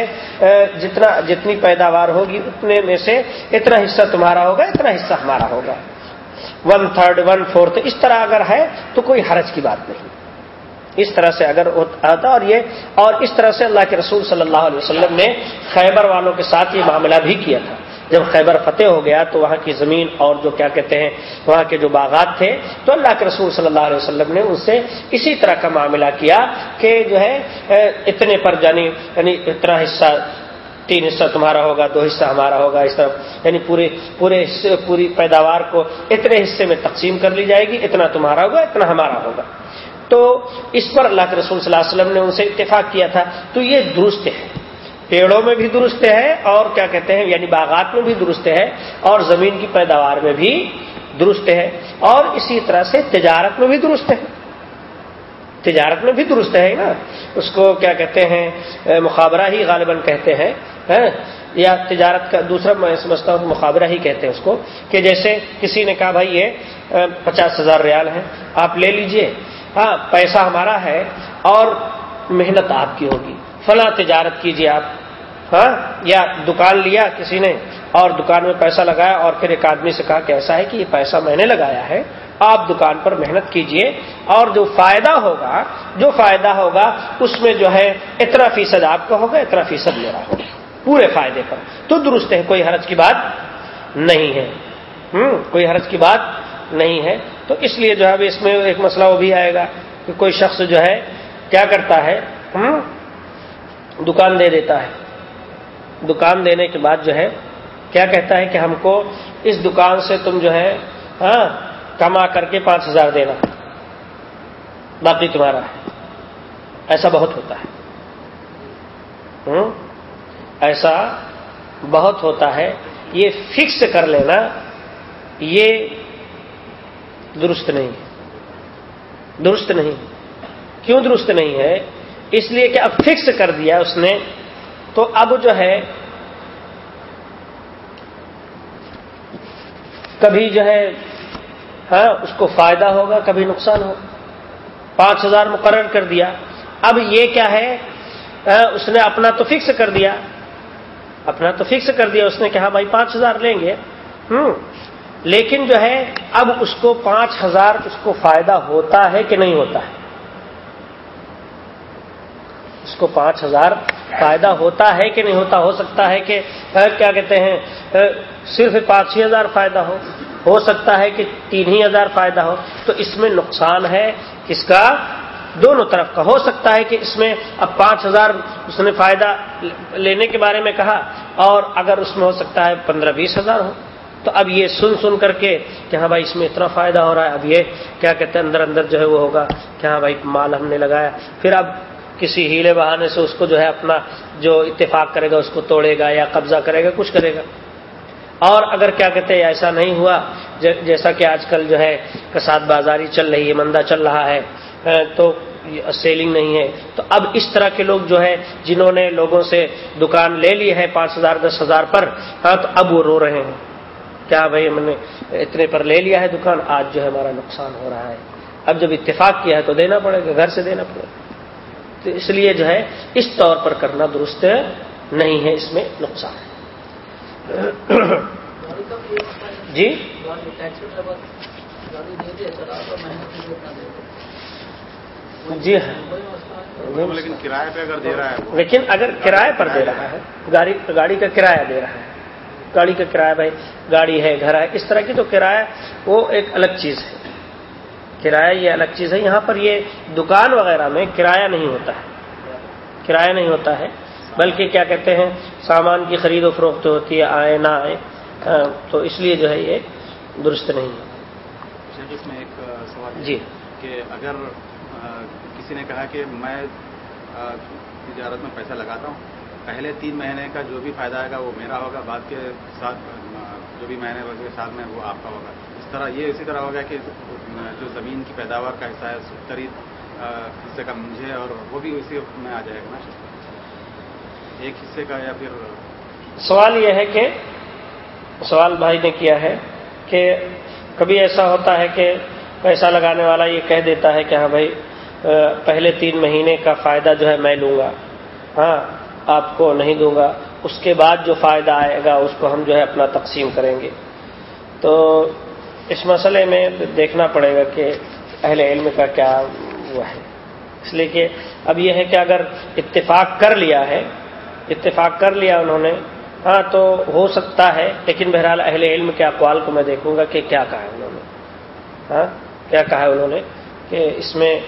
جتنا جتنی پیداوار ہوگی اتنے میں سے اتنا حصہ تمہارا ہوگا اتنا حصہ ہمارا ہوگا۔ ون تھرڈ ون فورتھ اس طرح اگر ہے تو کوئی حرج کی بات نہیں۔ اس طرح سے اگر آتا اور یہ اور اس طرح سے اللہ کے رسول صلی اللہ علیہ وسلم نے خیبر والوں کے ساتھ یہ معاملہ بھی کیا تھا۔ جب خیبر فتح ہو گیا تو وہاں کی زمین اور جو کیا کہتے ہیں، وہاں کے جو باغات تھے، تو اللہ کے رسول صلی اللہ علیہ وسلم نے ان سے اسی طرح کا معاملہ کیا کہ جو ہے اتنے پر جانی یعنی اتنا حصہ، تین حصہ تمہارا ہوگا، دو حصہ ہمارا ہوگا، اس طرح یعنی پورے پورے حصے، پوری پیداوار کو اتنے حصے میں تقسیم کر لی جائے گی، اتنا تمہارا ہوگا، اتنا ہمارا ہوگا۔ تو اس پر اللہ کے رسول صلی اللہ علیہ وسلم نے ان سے اتفاق کیا تھا۔ تو یہ درست ہے۔ پیڑوں میں بھی درست ہے اور کیا کہتے ہیں یعنی باغات میں بھی درست ہے اور زمین کی پیداوار میں بھی درست ہے اور اسی طرح سے تجارت میں بھی درست ہے۔ تجارت میں بھی درست ہے نا۔ اس کو کیا کہتے ہیں، مخابرہ ہی غالباً کہتے ہیں ہاں۔ یا تجارت کا دوسرا میں سمجھتا ہوں، مخابرہ ہی کہتے ہیں اس کو کہ جیسے کسی نے کہا، بھائی یہ پچاس ہزار ریال ہے آپ لے لیجیے۔ ہاں پیسہ ہمارا ہے اور محنت آپ کی ہوگی۔ فلاں تجارت کیجیے آپ۔ ہاں؟ یا دکان لیا کسی نے اور دکان میں پیسہ لگایا اور پھر ایک آدمی سے کہا کہ ایسا ہے کہ یہ پیسہ میں نے لگایا ہے، آپ دکان پر محنت کیجیے اور جو فائدہ ہوگا، جو فائدہ ہوگا، اس میں جو ہے اتنا فیصد آپ کا ہوگا، اتنا فیصد میرا ہوگا، پورے فائدے پر۔ تو درست ہے، کوئی حرج کی بات نہیں ہے۔ ہوں، کوئی حرج کی بات نہیں ہے۔ تو اس لیے جو ہے اس میں ایک مسئلہ وہ بھی آئے گا کہ کوئی شخص جو ہے، کیا کرتا ہے؟ دکان دے دیتا ہے۔ دکان دینے کے بعد جو ہے، کیا کہتا ہے کہ ہم کو اس دکان سے تم جو ہے ہاں کما کر کے پانچ ہزار دینا۔ باقی تمہارا ہے۔ ایسا بہت ہوتا ہے۔ ایسا بہت ہوتا ہے۔ یہ فکس کر لینا، یہ درست نہیں۔ درست نہیں۔ کیوں درست نہیں ہے؟ اس لیے کہ اب فکس کر دیا اس نے، تو اب جو ہے، کبھی جو ہے ہاں اس کو فائدہ ہوگا، کبھی نقصان ہوگا۔ پانچ ہزار مقرر کر دیا۔ اب یہ کیا ہے؟ ہاں، اس نے اپنا تو فکس کر دیا۔ اپنا تو فکس کر دیا۔ اس نے کہا، بھائی، پانچ ہزار لیں گے۔ ہوں، لیکن جو ہے، اب اس کو پانچ ہزار اس کو فائدہ ہوتا ہے کہ نہیں ہوتا ہے؟ اس کو پانچ ہزار فائدہ ہوتا ہے کہ نہیں ہوتا؟ ہو سکتا ہے کہ کیا کہتے ہیں صرف پانچ ہی ہزار فائدہ ہو۔ ہو سکتا ہے کہ تین ہی ہزار فائدہ ہو۔ تو اس میں نقصان ہے کس کا دونوں طرف کا۔ ہو سکتا ہے کہ اس میں اب پانچ ہزار اس نے فائدہ لینے کے بارے میں کہا اور اگر اس میں ہو سکتا ہے پندرہ بیس ہزار ہو۔ تو اب یہ سن سن کر کے کہ ہاں بھائی اس میں اتنا فائدہ ہو رہا ہے۔ اب یہ کیا کہتے ہیں، اندر اندر جو ہے وہ ہوگا۔ کہ ہاں بھائی مال ہم نے لگایا۔ پھر اب کسی ہیلے بہانے سے اس کو جو ہے اپنا جو اتفاق کرے گا، اس کو توڑے گا یا قبضہ کرے گا، کچھ کرے گا۔ اور اگر کیا کہتے ہیں، ایسا نہیں ہوا جیسا کہ آج کل جو ہے کساد بازاری چل رہی ہے مندہ چل رہا ہے تو سیلنگ نہیں ہے۔ تو اب اس طرح کے لوگ جو ہے جنہوں نے لوگوں سے دکان لے لی ہے پانچ ہزار، دس ہزار پر ہاں تو اب وہ رو رہے ہیں۔ کیا بھائی ہم نے اتنے پر لے لیا ہے دکان؟ آج جو ہے ہمارا نقصان ہو رہا ہے۔ اب جب اتفاق کیا ہے تو دینا پڑے گا، گھر سے دینا پڑے گا۔ تو اس لیے جو ہے اس طور پر کرنا درست نہیں ہے اس میں نقصان ہے۔ جی؟ جی ہاں۔ لیکن کرایہ پہ اگر دے رہا ہے لیکن اگر کرایہ پر دے رہا ہے گاڑی گاڑی کا کرایہ دے رہا ہے۔ گاڑی کا کرایہ بھائی گاڑی ہے گھر ہے اس طرح کی تو کرایہ وہ ایک الگ چیز ہے۔ کرایہ یہ الگ چیز ہے۔ یہاں پر یہ دکان وغیرہ میں کرایہ نہیں ہوتا ہے۔ کرایہ نہیں ہوتا ہے۔ بلکہ کیا کہتے ہیں سامان کی خرید و فروخت ہوتی ہے آئے نہ آئے۔ تو اس لیے جو ہے یہ درست نہیں ہے۔ اس میں ایک سوال جی۔ کہ اگر کسی نے کہا کہ میں تجارت میں پیسہ لگاتا ہوں پہلے تین مہینے کا جو بھی فائدہ آئے گا وہ میرا ہوگا بعد کے ساتھ جو بھی مہینے کے ساتھ میں وہ آپ کا ہوگا۔ طرح یہ اسی طرح ہوگا کہ جو زمین کی پیداوار کا حصہ ہے ستری حصے کا مجھے اور وہ بھی اسی میں آ جائے گا نا؟ ایک حصے کا یا پھر سوال یہ ہے کہ سوال بھائی نے کیا ہے کہ کبھی ایسا ہوتا ہے کہ پیسہ لگانے والا یہ کہہ دیتا ہے کہ ہاں بھائی پہلے تین مہینے کا فائدہ جو ہے میں لوں گا۔ ہاں آپ کو نہیں دوں گا۔ اس کے بعد جو فائدہ آئے گا، اس کو ہم جو ہے اپنا تقسیم کریں گے۔ تو اس مسئلے میں دیکھنا پڑے گا کہ اہل علم کا کیا ہوا ہے۔ اس لیے کہ اب یہ ہے کہ اگر اتفاق کر لیا ہے، اتفاق کر لیا انہوں نے ہاں تو ہو سکتا ہے، لیکن بہرحال اہل علم کے اقوال کو میں دیکھوں گا کہ کیا کہا ہے انہوں نے۔ ہاں کیا کہا ہے انہوں نے کہ اس میں،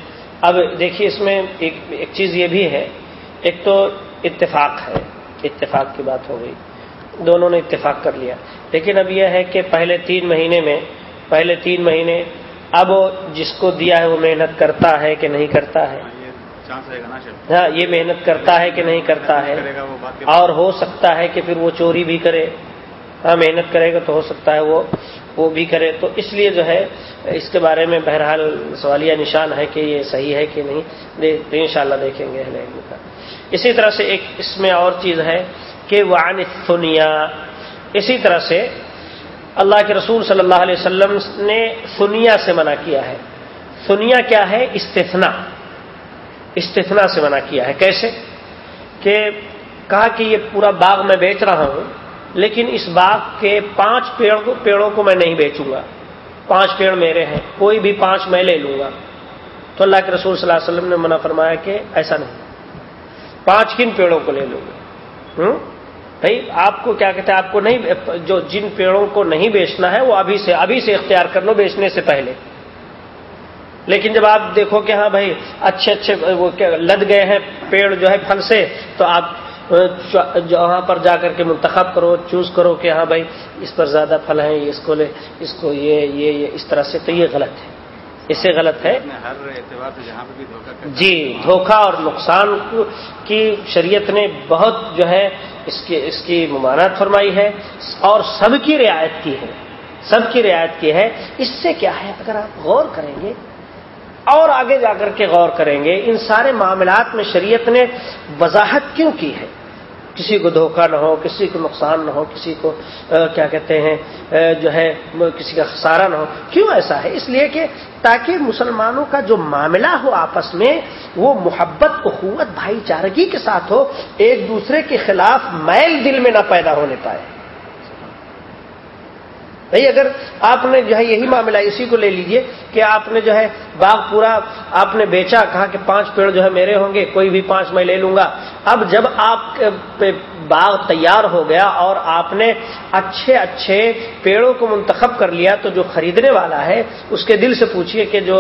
اب دیکھیے اس میں ایک ایک چیز یہ بھی ہے، ایک تو اتفاق ہے، اتفاق کی بات ہو گئی۔ دونوں نے اتفاق کر لیا۔ لیکن اب یہ ہے کہ پہلے تین مہینے میں پہلے تین مہینے اب جس کو دیا ہے وہ محنت کرتا ہے کہ نہیں کرتا ہے؟ ہاں یہ محنت کرتا ہے کہ نہیں کرتا ہے؟ اور ہو سکتا ہے کہ پھر وہ چوری بھی کرے۔ ہاں محنت کرے گا تو ہو سکتا ہے وہ وہ بھی کرے۔ تو اس لیے جو ہے اس کے بارے میں بہرحال سوالیہ نشان ہے کہ یہ صحیح ہے کہ نہیں ان شاء اللہ دیکھیں گے کا۔ اسی طرح سے ایک اس میں اور چیز ہے کہ وعن سنیا اسی طرح سے اللہ کے رسول صلی اللہ علیہ وسلم نے سنیا سے منع کیا ہے۔ سنیا کیا ہے؟ استثنا استثنا سے منع کیا ہے۔ کیسے؟ کہ کہا کہ یہ پورا باغ میں بیچ رہا ہوں، لیکن اس باغ کے پانچ پیڑ پیڑوں کو میں نہیں بیچوں گا۔ پانچ پیڑ میرے ہیں، کوئی بھی پانچ میں لے لوں گا۔ تو اللہ کے رسول صلی اللہ علیہ وسلم نے منع فرمایا کہ ایسا نہیں۔ پانچ کن پیڑوں کو لے لوں گا۔ بھائی آپ کو کیا کہتے ہیں؟ آپ کو نہیں جو جن پیڑوں کو نہیں بیچنا ہے وہ ابھی سے ابھی سے اختیار کر لو بیچنے سے پہلے۔ لیکن جب آپ دیکھو کہ ہاں بھائی اچھے اچھے وہ لد گئے ہیں پیڑ جو ہے پھل سے تو آپ وہاں پر جا کر کے منتخب کرو چوز کرو کہ ہاں بھائی اس پر زیادہ پھل ہیں اس کو لے اس کو یہ یہ یہ اس طرح سے تو یہ غلط ہے۔ اس سے غلط ہے۔ جی دھوکہ اور نقصان کی شریعت نے بہت جو ہے اس کی اس کی ممانعت فرمائی ہے اور سب کی رعایت کی ہے۔ سب کی رعایت کی ہے۔ اس سے کیا ہے؟ اگر آپ غور کریں گے اور آگے جا کر کے غور کریں گے، ان سارے معاملات میں شریعت نے وضاحت کیوں کی ہے؟ کسی کو دھوکہ نہ ہو، کسی کو نقصان نہ ہو، کسی کو کیا کہتے ہیں جو ہے، کسی کا خسارہ نہ ہو۔ کیوں ایسا ہے؟ اس لیے کہ تاکہ مسلمانوں کا جو معاملہ ہو آپس میں، وہ محبت اخوت بھائی چارگی کے ساتھ ہو، ایک دوسرے کے خلاف میل دل میں نہ پیدا ہونے پائے۔ بھائی اگر آپ نے جو ہے یہی معاملہ اسی کو لے لیجیے کہ آپ نے جو ہے باغ پورا آپ نے بیچا، کہا کہ پانچ پیڑ جو ہے میرے ہوں گے، کوئی بھی پانچ میں لے لوں گا۔ اب جب آپ باغ تیار ہو گیا اور آپ نے اچھے اچھے پیڑوں کو منتخب کر لیا تو جو خریدنے والا ہے، اس کے دل سے پوچھیے کہ جو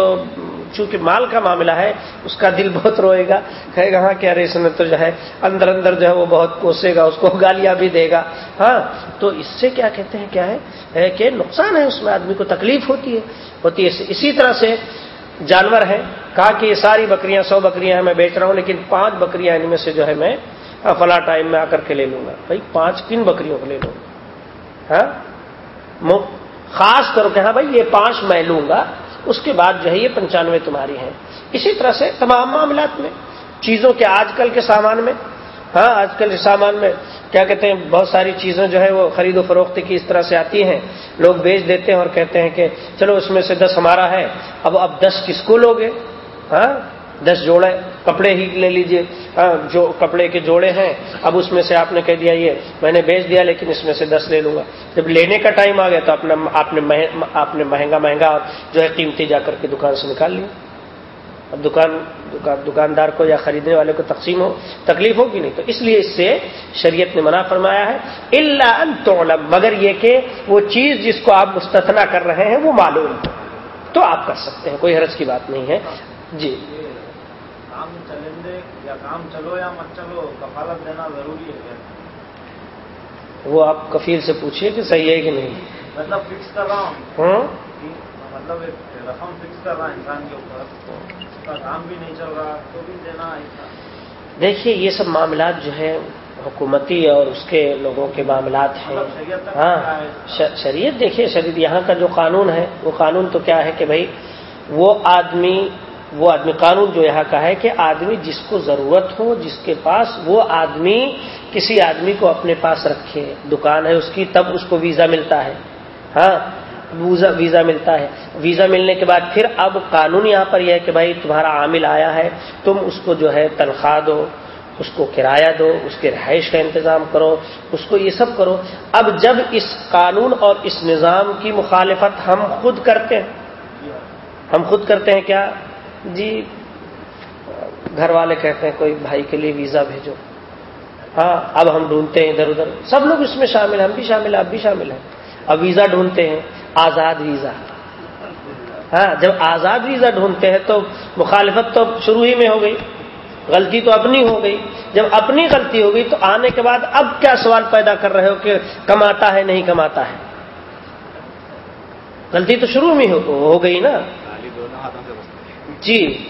چونکہ مال کا معاملہ ہے، اس کا دل بہت روئے گا، کہے گا ہاں کیا ریس نے تو جو ہے، اندر اندر جو ہے، وہ بہت کوسے گا، اس کو گالیاں بھی دے گا۔ ہاں تو اس سے کیا کہتے ہیں، کیا ہے؟ کہ نقصان ہے، اس میں آدمی کو تکلیف ہوتی ہے۔ ہوتی ہے، اسی طرح سے جانور ہیں کہا کہ یہ ساری بکریاں، سو بکریاں ہیں، میں بیچ رہا ہوں، لیکن پانچ بکریاں ان میں سے جو ہے، میں فلاں ٹائم میں آ کر کے لے لوں گا۔ بھائی، پانچ کن بکریوں کو لے لوں۔ گا ہاں خاص کر کے ہاں بھائی، یہ پانچ میں لوں گا۔ اس کے بعد جو ہے یہ پنچانوے تمہاری ہیں۔ اسی طرح سے تمام معاملات میں، چیزوں کے آج کل کے سامان میں۔ ہاں آج کل کے سامان میں کیا کہتے ہیں، بہت ساری چیزیں جو ہے وہ خرید و فروخت کی اس طرح سے آتی ہیں۔ لوگ بیچ دیتے ہیں اور کہتے ہیں کہ چلو اس میں سے دس ہمارا ہے، اب اب دس کس کو لوگے؟ ہاں دس جوڑے کپڑے ہی لے لیجیے۔ ہاں، جو کپڑے کے جوڑے ہیں، اب اس میں سے آپ نے کہہ دیا یہ، میں نے بیچ دیا، لیکن اس میں سے دس لے لوں گا۔ جب لینے کا ٹائم آ گیا تو اپنا آپ نے آپ نے مہنگا مہنگا جو ہے قیمتی جا کر کے دکان سے نکال لیا۔ اب دکان دکاندار کو یا خریدنے والے کو تقسیم ہو، تکلیف ہوگی نہیں۔ تو اس لیے اس سے شریعت نے منع فرمایا ہے۔ اللہ مگر یہ کہ وہ چیز جس کو آپ مستثنا کر رہے ہیں، وہ معلوم تو آپ کر سکتے ہیں، کوئی حرض کی بات نہیں ہے۔ جی۔ یا کام چلو یا مت چلو کفالت دینا ضروری ہے وہ آپ کفیل سے پوچھیے کہ صحیح ہے کہ نہیں؟ مطلب فکس کر رہا ہوں۔ مطلب ایک رقم فکس کر رہا انسان کے اوپر۔ اس کا کام بھی نہیں چل رہا تو بھی دینا دیکھیے یہ سب معاملات جو ہے حکومتی اور اس کے لوگوں کے معاملات ہیں۔ مطلب ہاں شریعت دیکھیے شریعت یہاں کا جو قانون ہے وہ قانون تو کیا ہے کہ بھائی وہ آدمی وہ آدمی قانون جو یہاں کا ہے کہ آدمی جس کو ضرورت ہو، جس کے پاس، وہ آدمی کسی آدمی کو اپنے پاس رکھے۔ دکان ہے اس کی، تب اس کو ویزا ملتا ہے۔ ہاں ویزا ملتا ہے۔ ویزا ملنے کے بعد پھر اب قانون یہاں پر یہ ہے کہ بھائی تمہارا عامل آیا ہے، تم اس کو جو ہے تنخواہ دو، اس کو کرایہ دو، اس کے رہائش کا انتظام کرو، اس کو یہ سب کرو۔ اب جب اس قانون اور اس نظام کی مخالفت ہم خود کرتے ہیں، ہم خود کرتے ہیں کیا؟ جی گھر والے کہتے ہیں، کوئی بھائی کے لیے ویزا بھیجو۔ ہاں اب ہم ڈھونڈتے ہیں ادھر ادھر۔ سب لوگ اس میں شامل ہیں، ہم بھی شامل ہیں اب بھی شامل ہیں۔ اب ویزا ڈھونڈتے ہیں، آزاد ویزا۔ ہاں جب آزاد ویزا ڈھونڈتے ہیں تو مخالفت تو شروع ہی میں ہو گئی، غلطی تو اپنی ہو گئی۔ جب اپنی غلطی ہو گئی تو آنے کے بعد اب کیا سوال پیدا کر رہے ہو کہ کماتا ہے، نہیں کماتا ہے؟ غلطی تو شروع میں ہو گئی نا۔ جی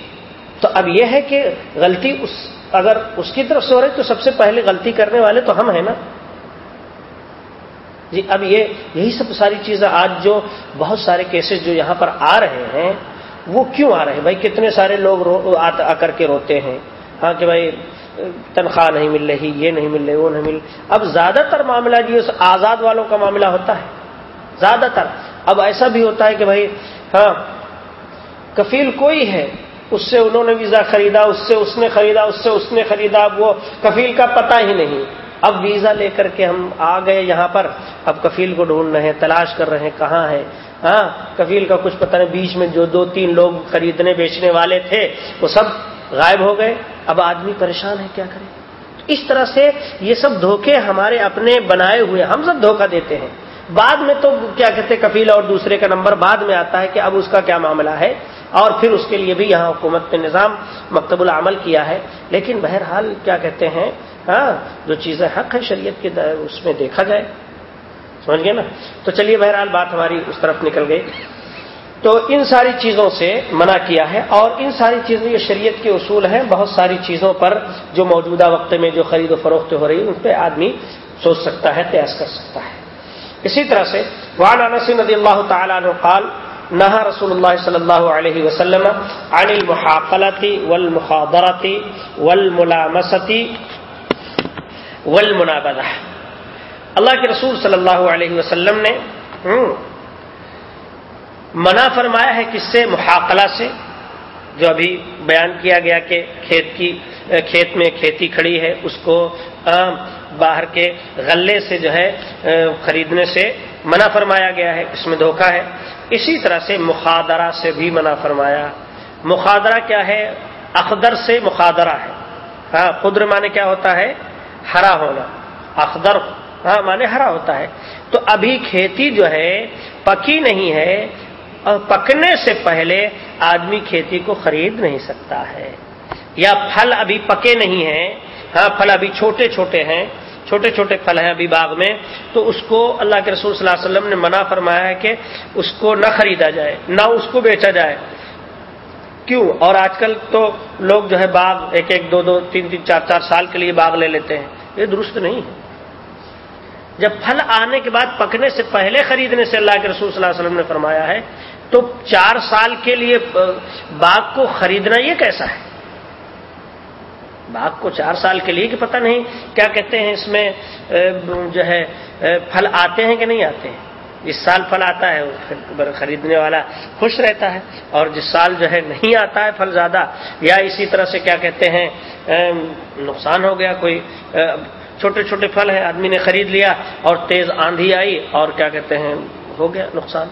تو اب یہ ہے کہ غلطی اس، اگر اس کی طرف سے ہو رہی تو سب سے پہلے غلطی کرنے والے تو ہم ہیں نا۔ جی اب یہ، یہی سب ساری چیزیں آج جو بہت سارے کیسز جو یہاں پر آ رہے ہیں، وہ کیوں آ رہے ہیں؟ بھائی، کتنے سارے لوگ آ کر کے روتے ہیں۔ ہاں کہ بھائی، تنخواہ نہیں مل رہی، یہ نہیں مل رہی، وہ نہیں مل اب زیادہ تر معاملہ جی اس آزاد والوں کا معاملہ ہوتا ہے۔ زیادہ تر۔ اب ایسا بھی ہوتا ہے کہ بھائی ہاں کفیل کوئی ہے؟ اس سے انہوں نے ویزا خریدا، اس سے اس نے خریدا، اس سے اس نے خریدا وہ کفیل کا پتہ ہی نہیں۔ اب ویزا لے کر کے ہم آ گئے یہاں پر۔ اب کفیل کو ڈھونڈ رہے ہیں، تلاش کر رہے ہیں، کہاں ہے؟ ہاں کفیل کا کچھ پتہ نہیں۔ بیچ میں جو دو تین لوگ خریدنے بیچنے والے تھے، وہ سب غائب ہو گئے۔ اب آدمی پریشان ہے، کیا کرے اس طرح سے یہ سب دھوکے ہمارے اپنے بنائے ہوئے، ہم سب دھوکہ دیتے ہیں۔ بعد میں تو کیا کہتے کفیل اور دوسرے کا نمبر بعد میں آتا ہے کہ اب اس کا کیا معاملہ ہے؟ اور پھر اس کے لیے بھی یہاں حکومت نے نظام مکتب العمل کیا ہے۔ لیکن بہرحال کیا کہتے ہیں؟ ہاں جو چیزیں حق ہے شریعت کے اس میں دیکھا جائے۔ سمجھ گئے نا؟ تو چلیے بہرحال بات ہماری اس طرف نکل گئی۔ تو ان ساری چیزوں سے منع کیا ہے اور ان ساری چیزوں، یہ شریعت کے اصول ہیں۔ بہت ساری چیزوں پر جو موجودہ وقت میں جو خرید و فروخت ہو رہی ہے، ان پہ آدمی سوچ سکتا ہے قیاس کر سکتا ہے۔ اسی طرح سے وان انس رضی اللہ تعالیٰ عنہ قال نہا رسول اللہ صلی اللہ علیہ وسلم عن المحاقلتی والمخاضرتی والملامستی والمنابدہ اللہ کے رسول صلی اللہ علیہ وسلم نے منع فرمایا ہے کس سے؟ محاقلہ سے۔ جو ابھی بیان کیا گیا کہ کھیت کی، کھیت میں کھیتی کھڑی ہے، اس کو باہر کے غلے سے جو ہے خریدنے سے منع فرمایا گیا ہے، اس میں دھوکہ ہے۔ اسی طرح سے مخادرہ سے بھی منع فرمایا۔ مخادرہ کیا ہے؟ اخدر سے مخادرہ ہے۔ ہاں قدر مانے کیا ہوتا ہے؟ ہرا ہونا۔ اخدر ہاں مانے ہرا ہوتا ہے۔ تو ابھی کھیتی جو ہے، پکی نہیں ہے۔ اور پکنے سے پہلے آدمی کھیتی کو خرید نہیں سکتا ہے۔ یا پھل ابھی پکے نہیں ہیں۔ ہاں پھل ابھی چھوٹے چھوٹے ہیں۔ چھوٹے چھوٹے پھل ہیں ابھی باغ میں، تو اس کو اللہ کے رسول صلی اللہ علیہ وسلم نے منع فرمایا ہے کہ اس کو نہ خریدا جائے، نہ اس کو بیچا جائے۔ کیوں؟ اور آج کل تو لوگ جو ہے باغ، ایک ایک، دو دو، تین تین، چار چار سال کے لیے باغ لے لیتے ہیں۔ یہ درست نہیں ہے۔ جب پھل آنے کے بعد پکنے سے پہلے خریدنے سے اللہ کے رسول صلی اللہ علیہ وسلم نے فرمایا ہے، تو چار سال کے لیے باغ کو خریدنا یہ کیسا ہے؟ باغ کو چار سال کے لیے کہ پتہ نہیں کیا کہتے ہیں اس میں جو ہے پھل آتے ہیں کہ نہیں آتے ہیں؟ جس سال پھل آتا ہے خریدنے والا خوش رہتا ہے، اور جس سال جو ہے نہیں آتا ہے پھل زیادہ، یا اسی طرح سے کیا کہتے ہیں نقصان ہو گیا، کوئی چھوٹے چھوٹے پھل ہیں، آدمی نے خرید لیا اور تیز آندھی آئی اور کیا کہتے ہیں، ہو گیا نقصان۔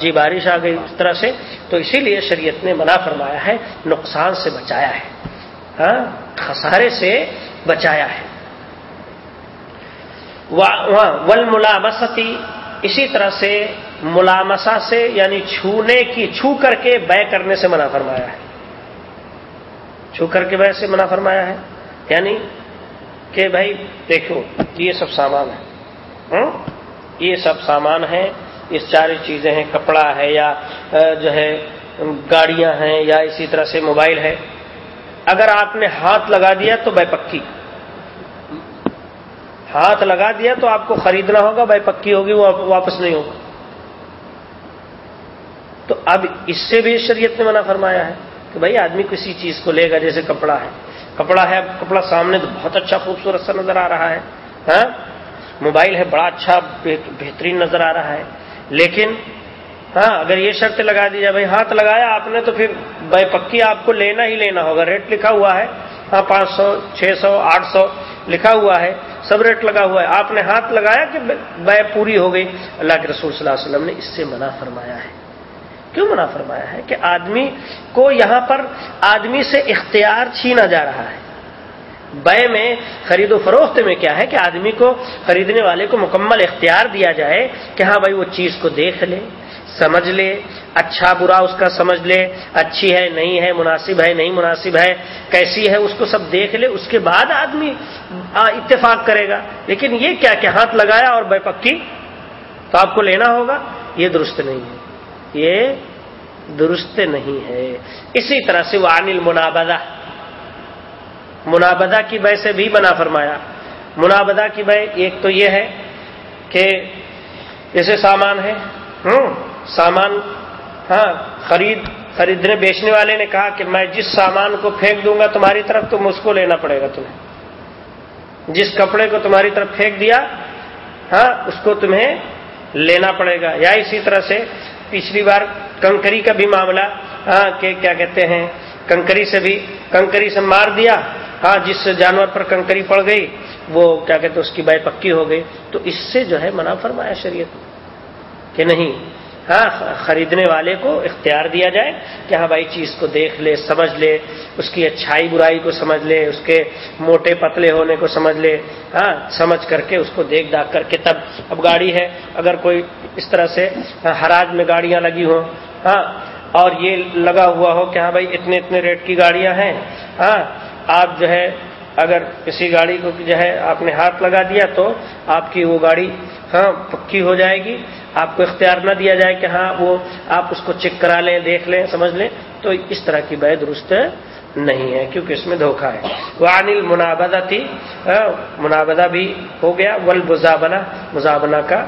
جی بارش آ گئی اس طرح سے، تو اسی لیے شریعت نے منع فرمایا ہے، نقصان سے بچایا ہے۔ ہاں، خسارے سے بچایا ہے۔ ول ملامستی اسی طرح سے ملامسا سے یعنی چھونے کی، چھو کر کے بے کرنے سے منع فرمایا ہے۔ چھو کر کے بے سے منع فرمایا ہے۔ یعنی کہ بھائی، دیکھو، یہ سب سامان ہے۔ یہ سب سامان ہے یہ ساری چیزیں ہیں، کپڑا ہے یا جو ہے، گاڑیاں ہیں یا اسی طرح سے موبائل ہے۔ اگر آپ نے ہاتھ لگا دیا تو بے پکی۔ ہاتھ لگا دیا تو آپ کو خریدنا ہوگا، بے پکی ہوگی، وہ واپس نہیں ہوگا۔ تو اب اس سے بھی شریعت نے منع فرمایا ہے کہ بھائی آدمی کسی چیز کو لے گا، جیسے کپڑا ہے۔ کپڑا ہے، کپڑا سامنے تو بہت اچھا خوبصورت سا نظر آ رہا ہے۔ ہاں؟ موبائل ہے، بڑا اچھا بہترین نظر آ رہا ہے۔ لیکن ہاں اگر یہ شرط لگا دی جائے، بھائی ہاتھ لگایا آپ نے تو پھر بے پکی آپ کو لینا ہی لینا ہوگا۔ ریٹ لکھا ہوا ہے ہاں پانچ سو، چھ سو، آٹھ سو لکھا ہوا ہے، سب ریٹ لگا ہوا ہے۔ آپ نے ہاتھ لگایا کہ بے پوری ہو گئی۔ اللہ کے رسول صلی اللہ علیہ وسلم نے اس سے منع فرمایا ہے۔ کیوں منع فرمایا ہے؟ کہ آدمی کو یہاں پر آدمی سے اختیار چھینا جا رہا ہے۔ بے میں خرید و فروخت میں کیا ہے کہ آدمی کو خریدنے والے کو مکمل اختیار دیا جائے کہ ہاں بھائی وہ چیز کو دیکھ لے۔ سمجھ لے اچھا برا اس کا سمجھ لے، اچھی ہے، نہیں ہے، مناسب ہے، نہیں مناسب ہے، کیسی ہے، اس کو سب دیکھ لے، اس کے بعد آدمی اتفاق کرے گا۔ لیکن یہ کیا کہ ہاتھ لگایا اور بے پکی، تو آپ کو لینا ہوگا، یہ درست نہیں ہے۔ یہ درست نہیں ہے۔ اسی طرح سے وہ انل منابدہ منابدہ کی بے سے بھی بنا فرمایا۔ منابدہ کی بے، ایک تو یہ ہے کہ جیسے سامان ہے، ہوں سامان ہاں خرید، خریدنے، بیچنے والے نے کہا کہ میں جس سامان کو پھینک دوں گا تمہاری طرف تم اس کو لینا پڑے گا تمہیں۔ جس کپڑے کو تمہاری طرف پھینک دیا ہاں اس کو تمہیں لینا پڑے گا۔ یا اسی طرح سے پچھلی بار کنکری کا بھی معاملہ ہاں کہ کیا کہتے ہیں، کنکری سے بھی، کنکری سے مار دیا ہاں جس جانور پر کنکری پڑ گئی، وہ کیا کہتے اس کی بائے پکی ہو گئی۔ تو اس سے جو ہے منع فرمایا شریعت کہ نہیں ہاں خریدنے والے کو اختیار دیا جائے کہ ہاں بھائی، چیز کو دیکھ لے، سمجھ لے، اس کی اچھائی برائی کو سمجھ لے، اس کے موٹے پتلے ہونے کو سمجھ لے ہاں سمجھ کر کے اس کو دیکھ داخ کر کے۔ تب، اب گاڑی ہے، اگر کوئی اس طرح سے ہراج میں گاڑیاں لگی ہوں ہاں اور یہ لگا ہوا ہو کہ ہاں بھائی، اتنے اتنے ریٹ کی گاڑیاں ہیں ہاں آپ جو ہے، اگر کسی گاڑی کو جو ہے، آپ نے ہاتھ لگا دیا تو آپ کی وہ گاڑی ہاں پکی ہو جائے گی۔ آپ کو اختیار نہ دیا جائے کہ ہاں وہ آپ اس کو چیک کرا لیں، دیکھ لیں، سمجھ لیں، تو اس طرح کی بے درست نہیں ہے، کیونکہ اس میں دھوکہ ہے۔ وہ انل منابدہ تھی منابدہ بھی ہو گیا۔ ول مزابنا مزابنا کا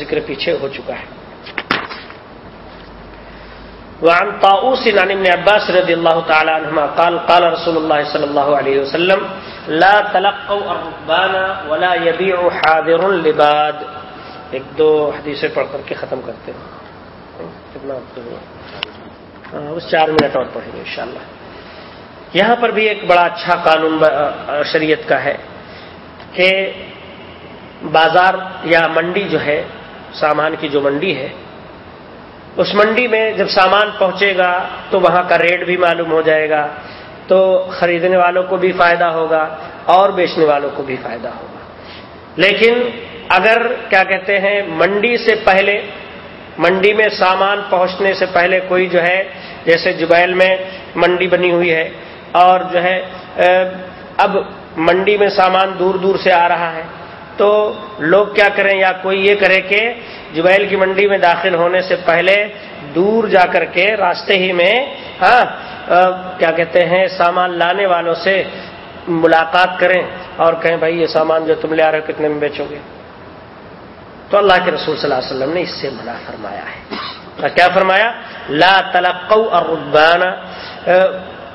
ذکر پیچھے ہو چکا ہے۔ وعن طاؤوس عن ابن عباس رضي الله تعالى عنهما قال قال رسول الله صلى الله عليه وسلم، لا تلقوا الركبان ولا يبيع حاضر لباد۔ ایک دو حدیثیں پڑھ کر کے ختم کرتے ہیں۔ کتنا ہاں اس چار منٹ اور پڑھیں گے انشاءاللہ۔ یہاں پر بھی ایک بڑا اچھا قانون شریعت کا ہے کہ بازار یا منڈی جو ہے، سامان کی جو منڈی ہے، اس منڈی میں جب سامان پہنچے گا تو وہاں کا ریٹ بھی معلوم ہو جائے گا، تو خریدنے والوں کو بھی فائدہ ہوگا اور بیچنے والوں کو بھی فائدہ ہوگا۔ لیکن اگر کیا کہتے ہیں منڈی سے پہلے، منڈی میں سامان پہنچنے سے پہلے کوئی جو ہے، جیسے جبیل میں منڈی بنی ہوئی ہے، اور جو ہے اب منڈی میں سامان دور دور سے آ رہا ہے، تو لوگ کیا کریں یا کوئی یہ کرے کہ جبیل کی منڈی میں داخل ہونے سے پہلے دور جا کر کے راستے ہی میں ہاں کیا کہتے ہیں، سامان لانے والوں سے ملاقات کریں اور کہیں بھائی یہ سامان جو تم لے آ رہے ہو کتنے میں بیچو گے؟ تو اللہ کے رسول صلی اللہ علیہ وسلم نے اس سے منع فرمایا ہے۔ کیا فرمایا؟ لا تلقوا الربان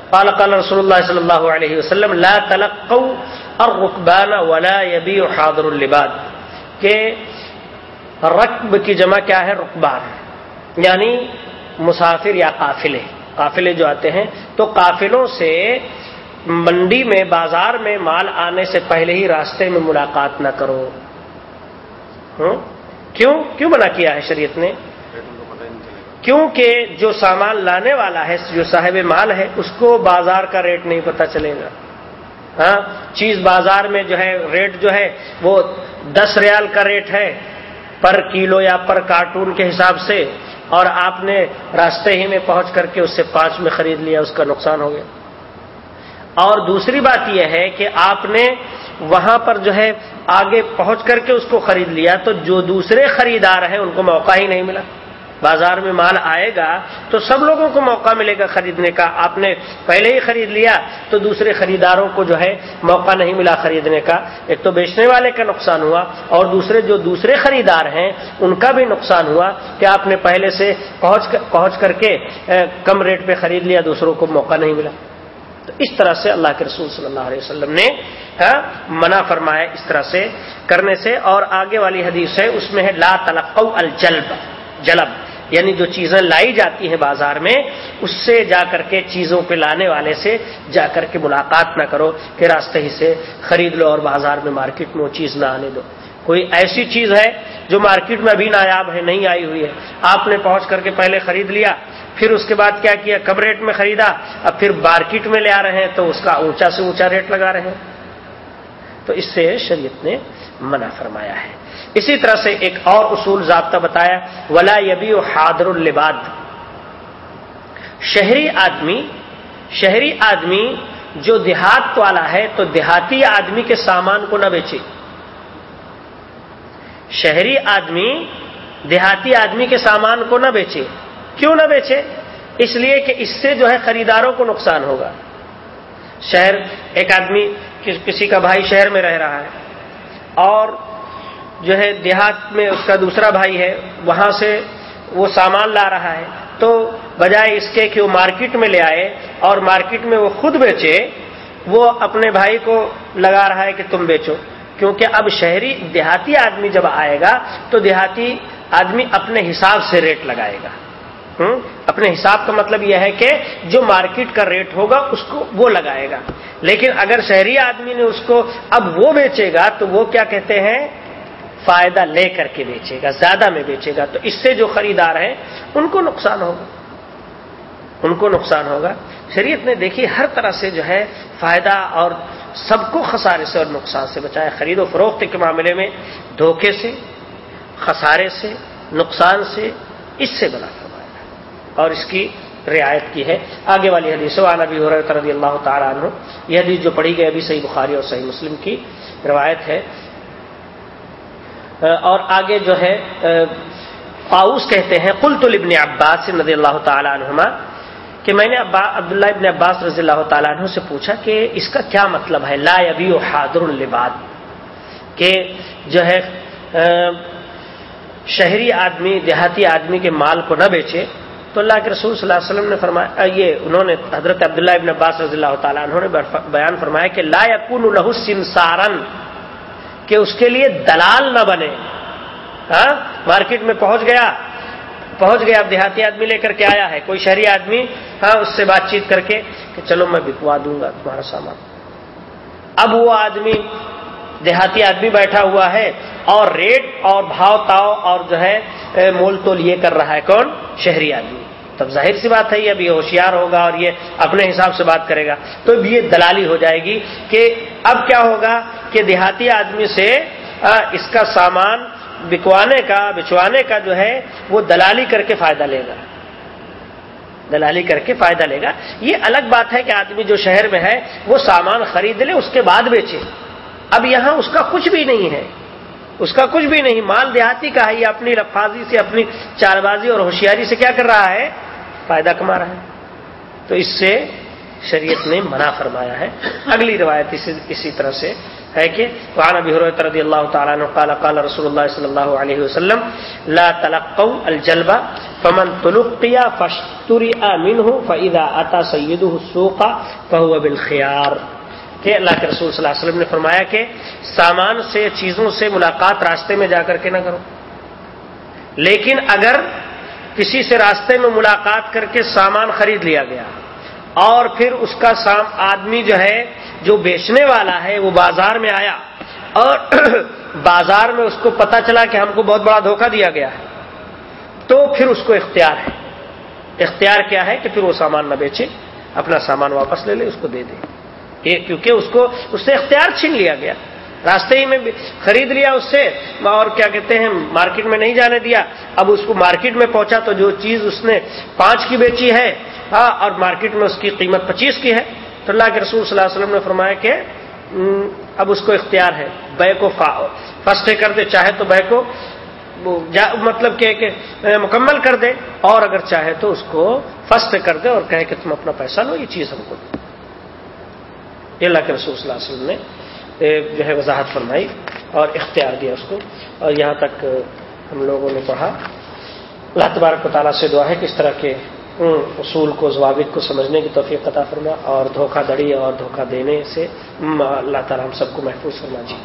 قال قال رسول اللہ صلی اللہ علیہ وسلم، لا تلقوا الركبان ولا يبيع حاضر اللباد کہ رقب کی جمع کیا ہے؟ رقبان۔ یعنی مسافر یا قافلے۔ قافلے جو آتے ہیں، تو قافلوں سے منڈی میں، بازار میں مال آنے سے پہلے ہی راستے میں ملاقات نہ کرو۔ کیوں؟ کیوں منع کیا ہے شریعت نے؟ کیونکہ جو سامان لانے والا ہے، جو صاحب مال ہے، اس کو بازار کا ریٹ نہیں پتا چلے گا۔ ہاں؟ چیز بازار میں جو ہے، ریٹ جو ہے، وہ دس ریال کا ریٹ ہے پر کلو یا پر کارٹون کے حساب سے اور آپ نے راستے ہی میں پہنچ کر کے اس سے پانچ میں خرید لیا، اس کا نقصان ہو گیا۔ اور دوسری بات یہ ہے کہ آپ نے وہاں پر جو ہے آگے پہنچ کر کے اس کو خرید لیا تو جو دوسرے خریدار ہیں ان کو موقع ہی نہیں ملا۔ بازار میں مال آئے گا تو سب لوگوں کو موقع ملے گا خریدنے کا۔ آپ نے پہلے ہی خرید لیا تو دوسرے خریداروں کو جو ہے موقع نہیں ملا خریدنے کا۔ ایک تو بیچنے والے کا نقصان ہوا اور دوسرے جو دوسرے خریدار ہیں ان کا بھی نقصان ہوا کہ آپ نے پہلے سے پہنچ کر کے کم ریٹ پہ خرید لیا، دوسروں کو موقع نہیں ملا۔ تو اس طرح سے اللہ کے رسول صلی اللہ علیہ وسلم نے ہاں، منع فرمایا اس طرح سے کرنے سے۔ اور آگے والی حدیث ہے، اس میں ہے، لا تلقو الجلب، جلب یعنی جو چیزیں لائی جاتی ہیں بازار میں، اس سے جا کر کے چیزوں پہ لانے والے سے جا کر کے ملاقات نہ کرو کہ راستے ہی سے خرید لو اور بازار میں مارکیٹ میں وہ چیز نہ آنے دو۔ کوئی ایسی چیز ہے جو مارکیٹ میں ابھی نایاب ہے، نہیں آئی ہوئی ہے۔ آپ نے پہنچ کر کے پہلے خرید لیا پھر اس کے بعد کیا کیا؟ کب ریٹ میں خریدا؟ اب پھر مارکیٹ میں لے آ رہے ہیں تو اس کا اونچا سے اونچا ریٹ لگا رہے ہیں۔ تو اس سے شریعت نے منع فرمایا ہے۔ اسی طرح سے ایک اور اصول ضابطہ بتایا، ولا یبی و حادر الباد شہری آدمی شہری آدمی جو دیہات والا ہے تو دیہاتی آدمی کے سامان کو نہ بیچے۔ شہری آدمی دیہاتی آدمی کے سامان کو نہ بیچے۔ کیوں نہ بیچے؟ اس لیے کہ اس سے جو ہے خریداروں کو نقصان ہوگا۔ شہر، ایک آدمی کسی کا بھائی شہر میں رہ رہا ہے اور جو ہے دیہات میں اس کا دوسرا بھائی ہے، وہاں سے وہ سامان لا رہا ہے۔ تو بجائے اس کے کہ وہ مارکیٹ میں لے آئے اور مارکیٹ میں وہ خود بیچے، وہ اپنے بھائی کو لگا رہا ہے کہ تم بیچو۔ کیونکہ اب شہری دیہاتی آدمی جب آئے گا، تو دیہاتی آدمی اپنے حساب سے ریٹ لگائے گا۔ اپنے حساب کا مطلب یہ ہے کہ جو مارکیٹ کا ریٹ ہوگا اس کو وہ لگائے گا۔ لیکن اگر شہری آدمی نے اس کو اب وہ بیچے گا تو وہ کیا کہتے ہیں؟ فائدہ لے کر کے بیچے گا، زیادہ میں بیچے گا۔ تو اس سے جو خریدار ہیں، ان کو نقصان ہوگا۔ ان کو نقصان ہوگا۔ شریعت نے دیکھی ہر طرح سے جو ہے فائدہ اور سب کو خسارے سے اور نقصان سے بچایا۔ خرید و فروخت کے معاملے میں دھوکے سے، خسارے سے، نقصان سے، اس سے بنا اور اس کی رعایت کی ہے۔ آگے والی حدیث وانا بھی ہو رہا رضی اللہ تعالیٰ عنہ، یہ حدیث جو پڑھی گئی ابھی صحیح بخاری اور صحیح مسلم کی روایت ہے۔ اور آگے جو ہے پاؤس کہتے ہیں کل تو ابن عباس رضی اللہ تعالیٰ عنہما، کہ میں نے عبداللہ ابن عباس رضی اللہ تعالیٰ عنہ سے پوچھا کہ اس کا کیا مطلب ہے؟ لا ابی و حاضر الباد کہ جو ہے شہری آدمی، دیہاتی آدمی کے مال کو نہ بیچے۔ تو اللہ کے رسول صلی اللہ علیہ وسلم نے فرمایا یہ انہوں نے حضرت عبداللہ ابن عباس رضی اللہ تعالیٰ عنہ نے بیان فرمایا کہ لا یقون لہو سنسارن، کہ اس کے لیے دلال نہ بنے۔ ہاں؟ مارکیٹ میں پہنچ گیا پہنچ گیا، اب دیہاتی آدمی لے کر کے آیا ہے، کوئی شہری آدمی ہاں اس سے بات چیت کر کے کہ چلو میں بکوا دوں گا تمہارا سامان۔ اب وہ آدمی، دیہاتی آدمی بیٹھا ہوا ہے اور ریٹ اور بھاؤ تاؤ اور جو ہے مول تول یہ کر رہا ہے، کون؟ شہری آدمی۔ تب ظاہر سی بات ہے، یہ اب یہ ہوشیار ہوگا اور یہ اپنے حساب سے بات کرے گا۔ تو یہ دلالی ہو جائے گی کہ اب کیا ہوگا کہ دیہاتی آدمی سے اس کا سامان بکوانے کا بچوانے کا جو ہے، وہ دلالی کر کے فائدہ لے گا۔ دلالی کر کے فائدہ لے گا۔ یہ الگ بات ہے کہ آدمی جو شہر میں ہے، وہ سامان خرید لے، اس کے بعد بیچے۔ اب یہاں اس کا کچھ بھی نہیں ہے۔ اس کا کچھ بھی نہیں، مال دیہاتی کا ہے، یہ اپنی لفاظی سے، اپنی چال بازی اور ہوشیاری سے کیا کر رہا ہے؟ فائدہ کما رہا ہے۔ تو اس سے شریعت نے منع فرمایا ہے۔ اگلی روایت اسی طرح سے ہے کہ وعن ابي هريره رضي الله تعالى عنه قال قال رسول الله صلى الله عليه وسلم، لا تلقوا الجلب، فمن تلقي فاشتري منه، فاذا اتى سيده السوق فهو بالخيار کہ اللہ کے رسول صلی اللہ علیہ وسلم نے فرمایا کہ سامان سے، چیزوں سے ملاقات راستے میں جا کر کے نہ کرو۔ لیکن اگر کسی سے راستے میں ملاقات کر کے سامان خرید لیا گیا اور پھر اس کا سام، آدمی جو ہے، جو بیچنے والا ہے، وہ بازار میں آیا اور بازار میں اس کو پتا چلا کہ ہم کو بہت بڑا دھوکہ دیا گیا ہے، تو پھر اس کو اختیار ہے۔ اختیار کیا ہے کہ پھر وہ سامان نہ بیچے، اپنا سامان واپس لے لے، اس کو دے دے۔ کیونکہ اس کو اس سے اختیار چھین لیا گیا۔ راستے ہی میں خرید لیا اس سے۔ اور کیا کہتے ہیں، مارکیٹ میں نہیں جانے دیا۔ اب اس کو مارکیٹ میں پہنچا تو جو چیز اس نے پانچ کی بیچی ہے ہاں اور مارکیٹ میں اس کی قیمت پچیس کی ہے۔ تو اللہ کے رسول صلی اللہ علیہ وسلم نے فرمایا کہ اب اس کو اختیار ہے، بے کو فسٹ کر دے، چاہے تو بے کو مطلب کہ مکمل کر دے۔ اور اگر چاہے تو اس کو فسٹ کر دے اور کہے کہ تم اپنا پیسہ لو، یہ چیز ہم کو یہ اللہ کے رسول صلی اللہ علیہ وسلم نے جو ہے وضاحت فرمائی اور اختیار دیا اس کو۔ اور یہاں تک ہم لوگوں نے پڑھا۔ اللہ تبارک و تعالیٰ سے دعا ہے کہ اس طرح کے اصول کو، ضوابط کو سمجھنے کی توفیق قطع فرما اور دھوکہ دڑی اور دھوکہ دینے سے اللہ تعالیٰ ہم سب کو محفوظ فرما۔ جی۔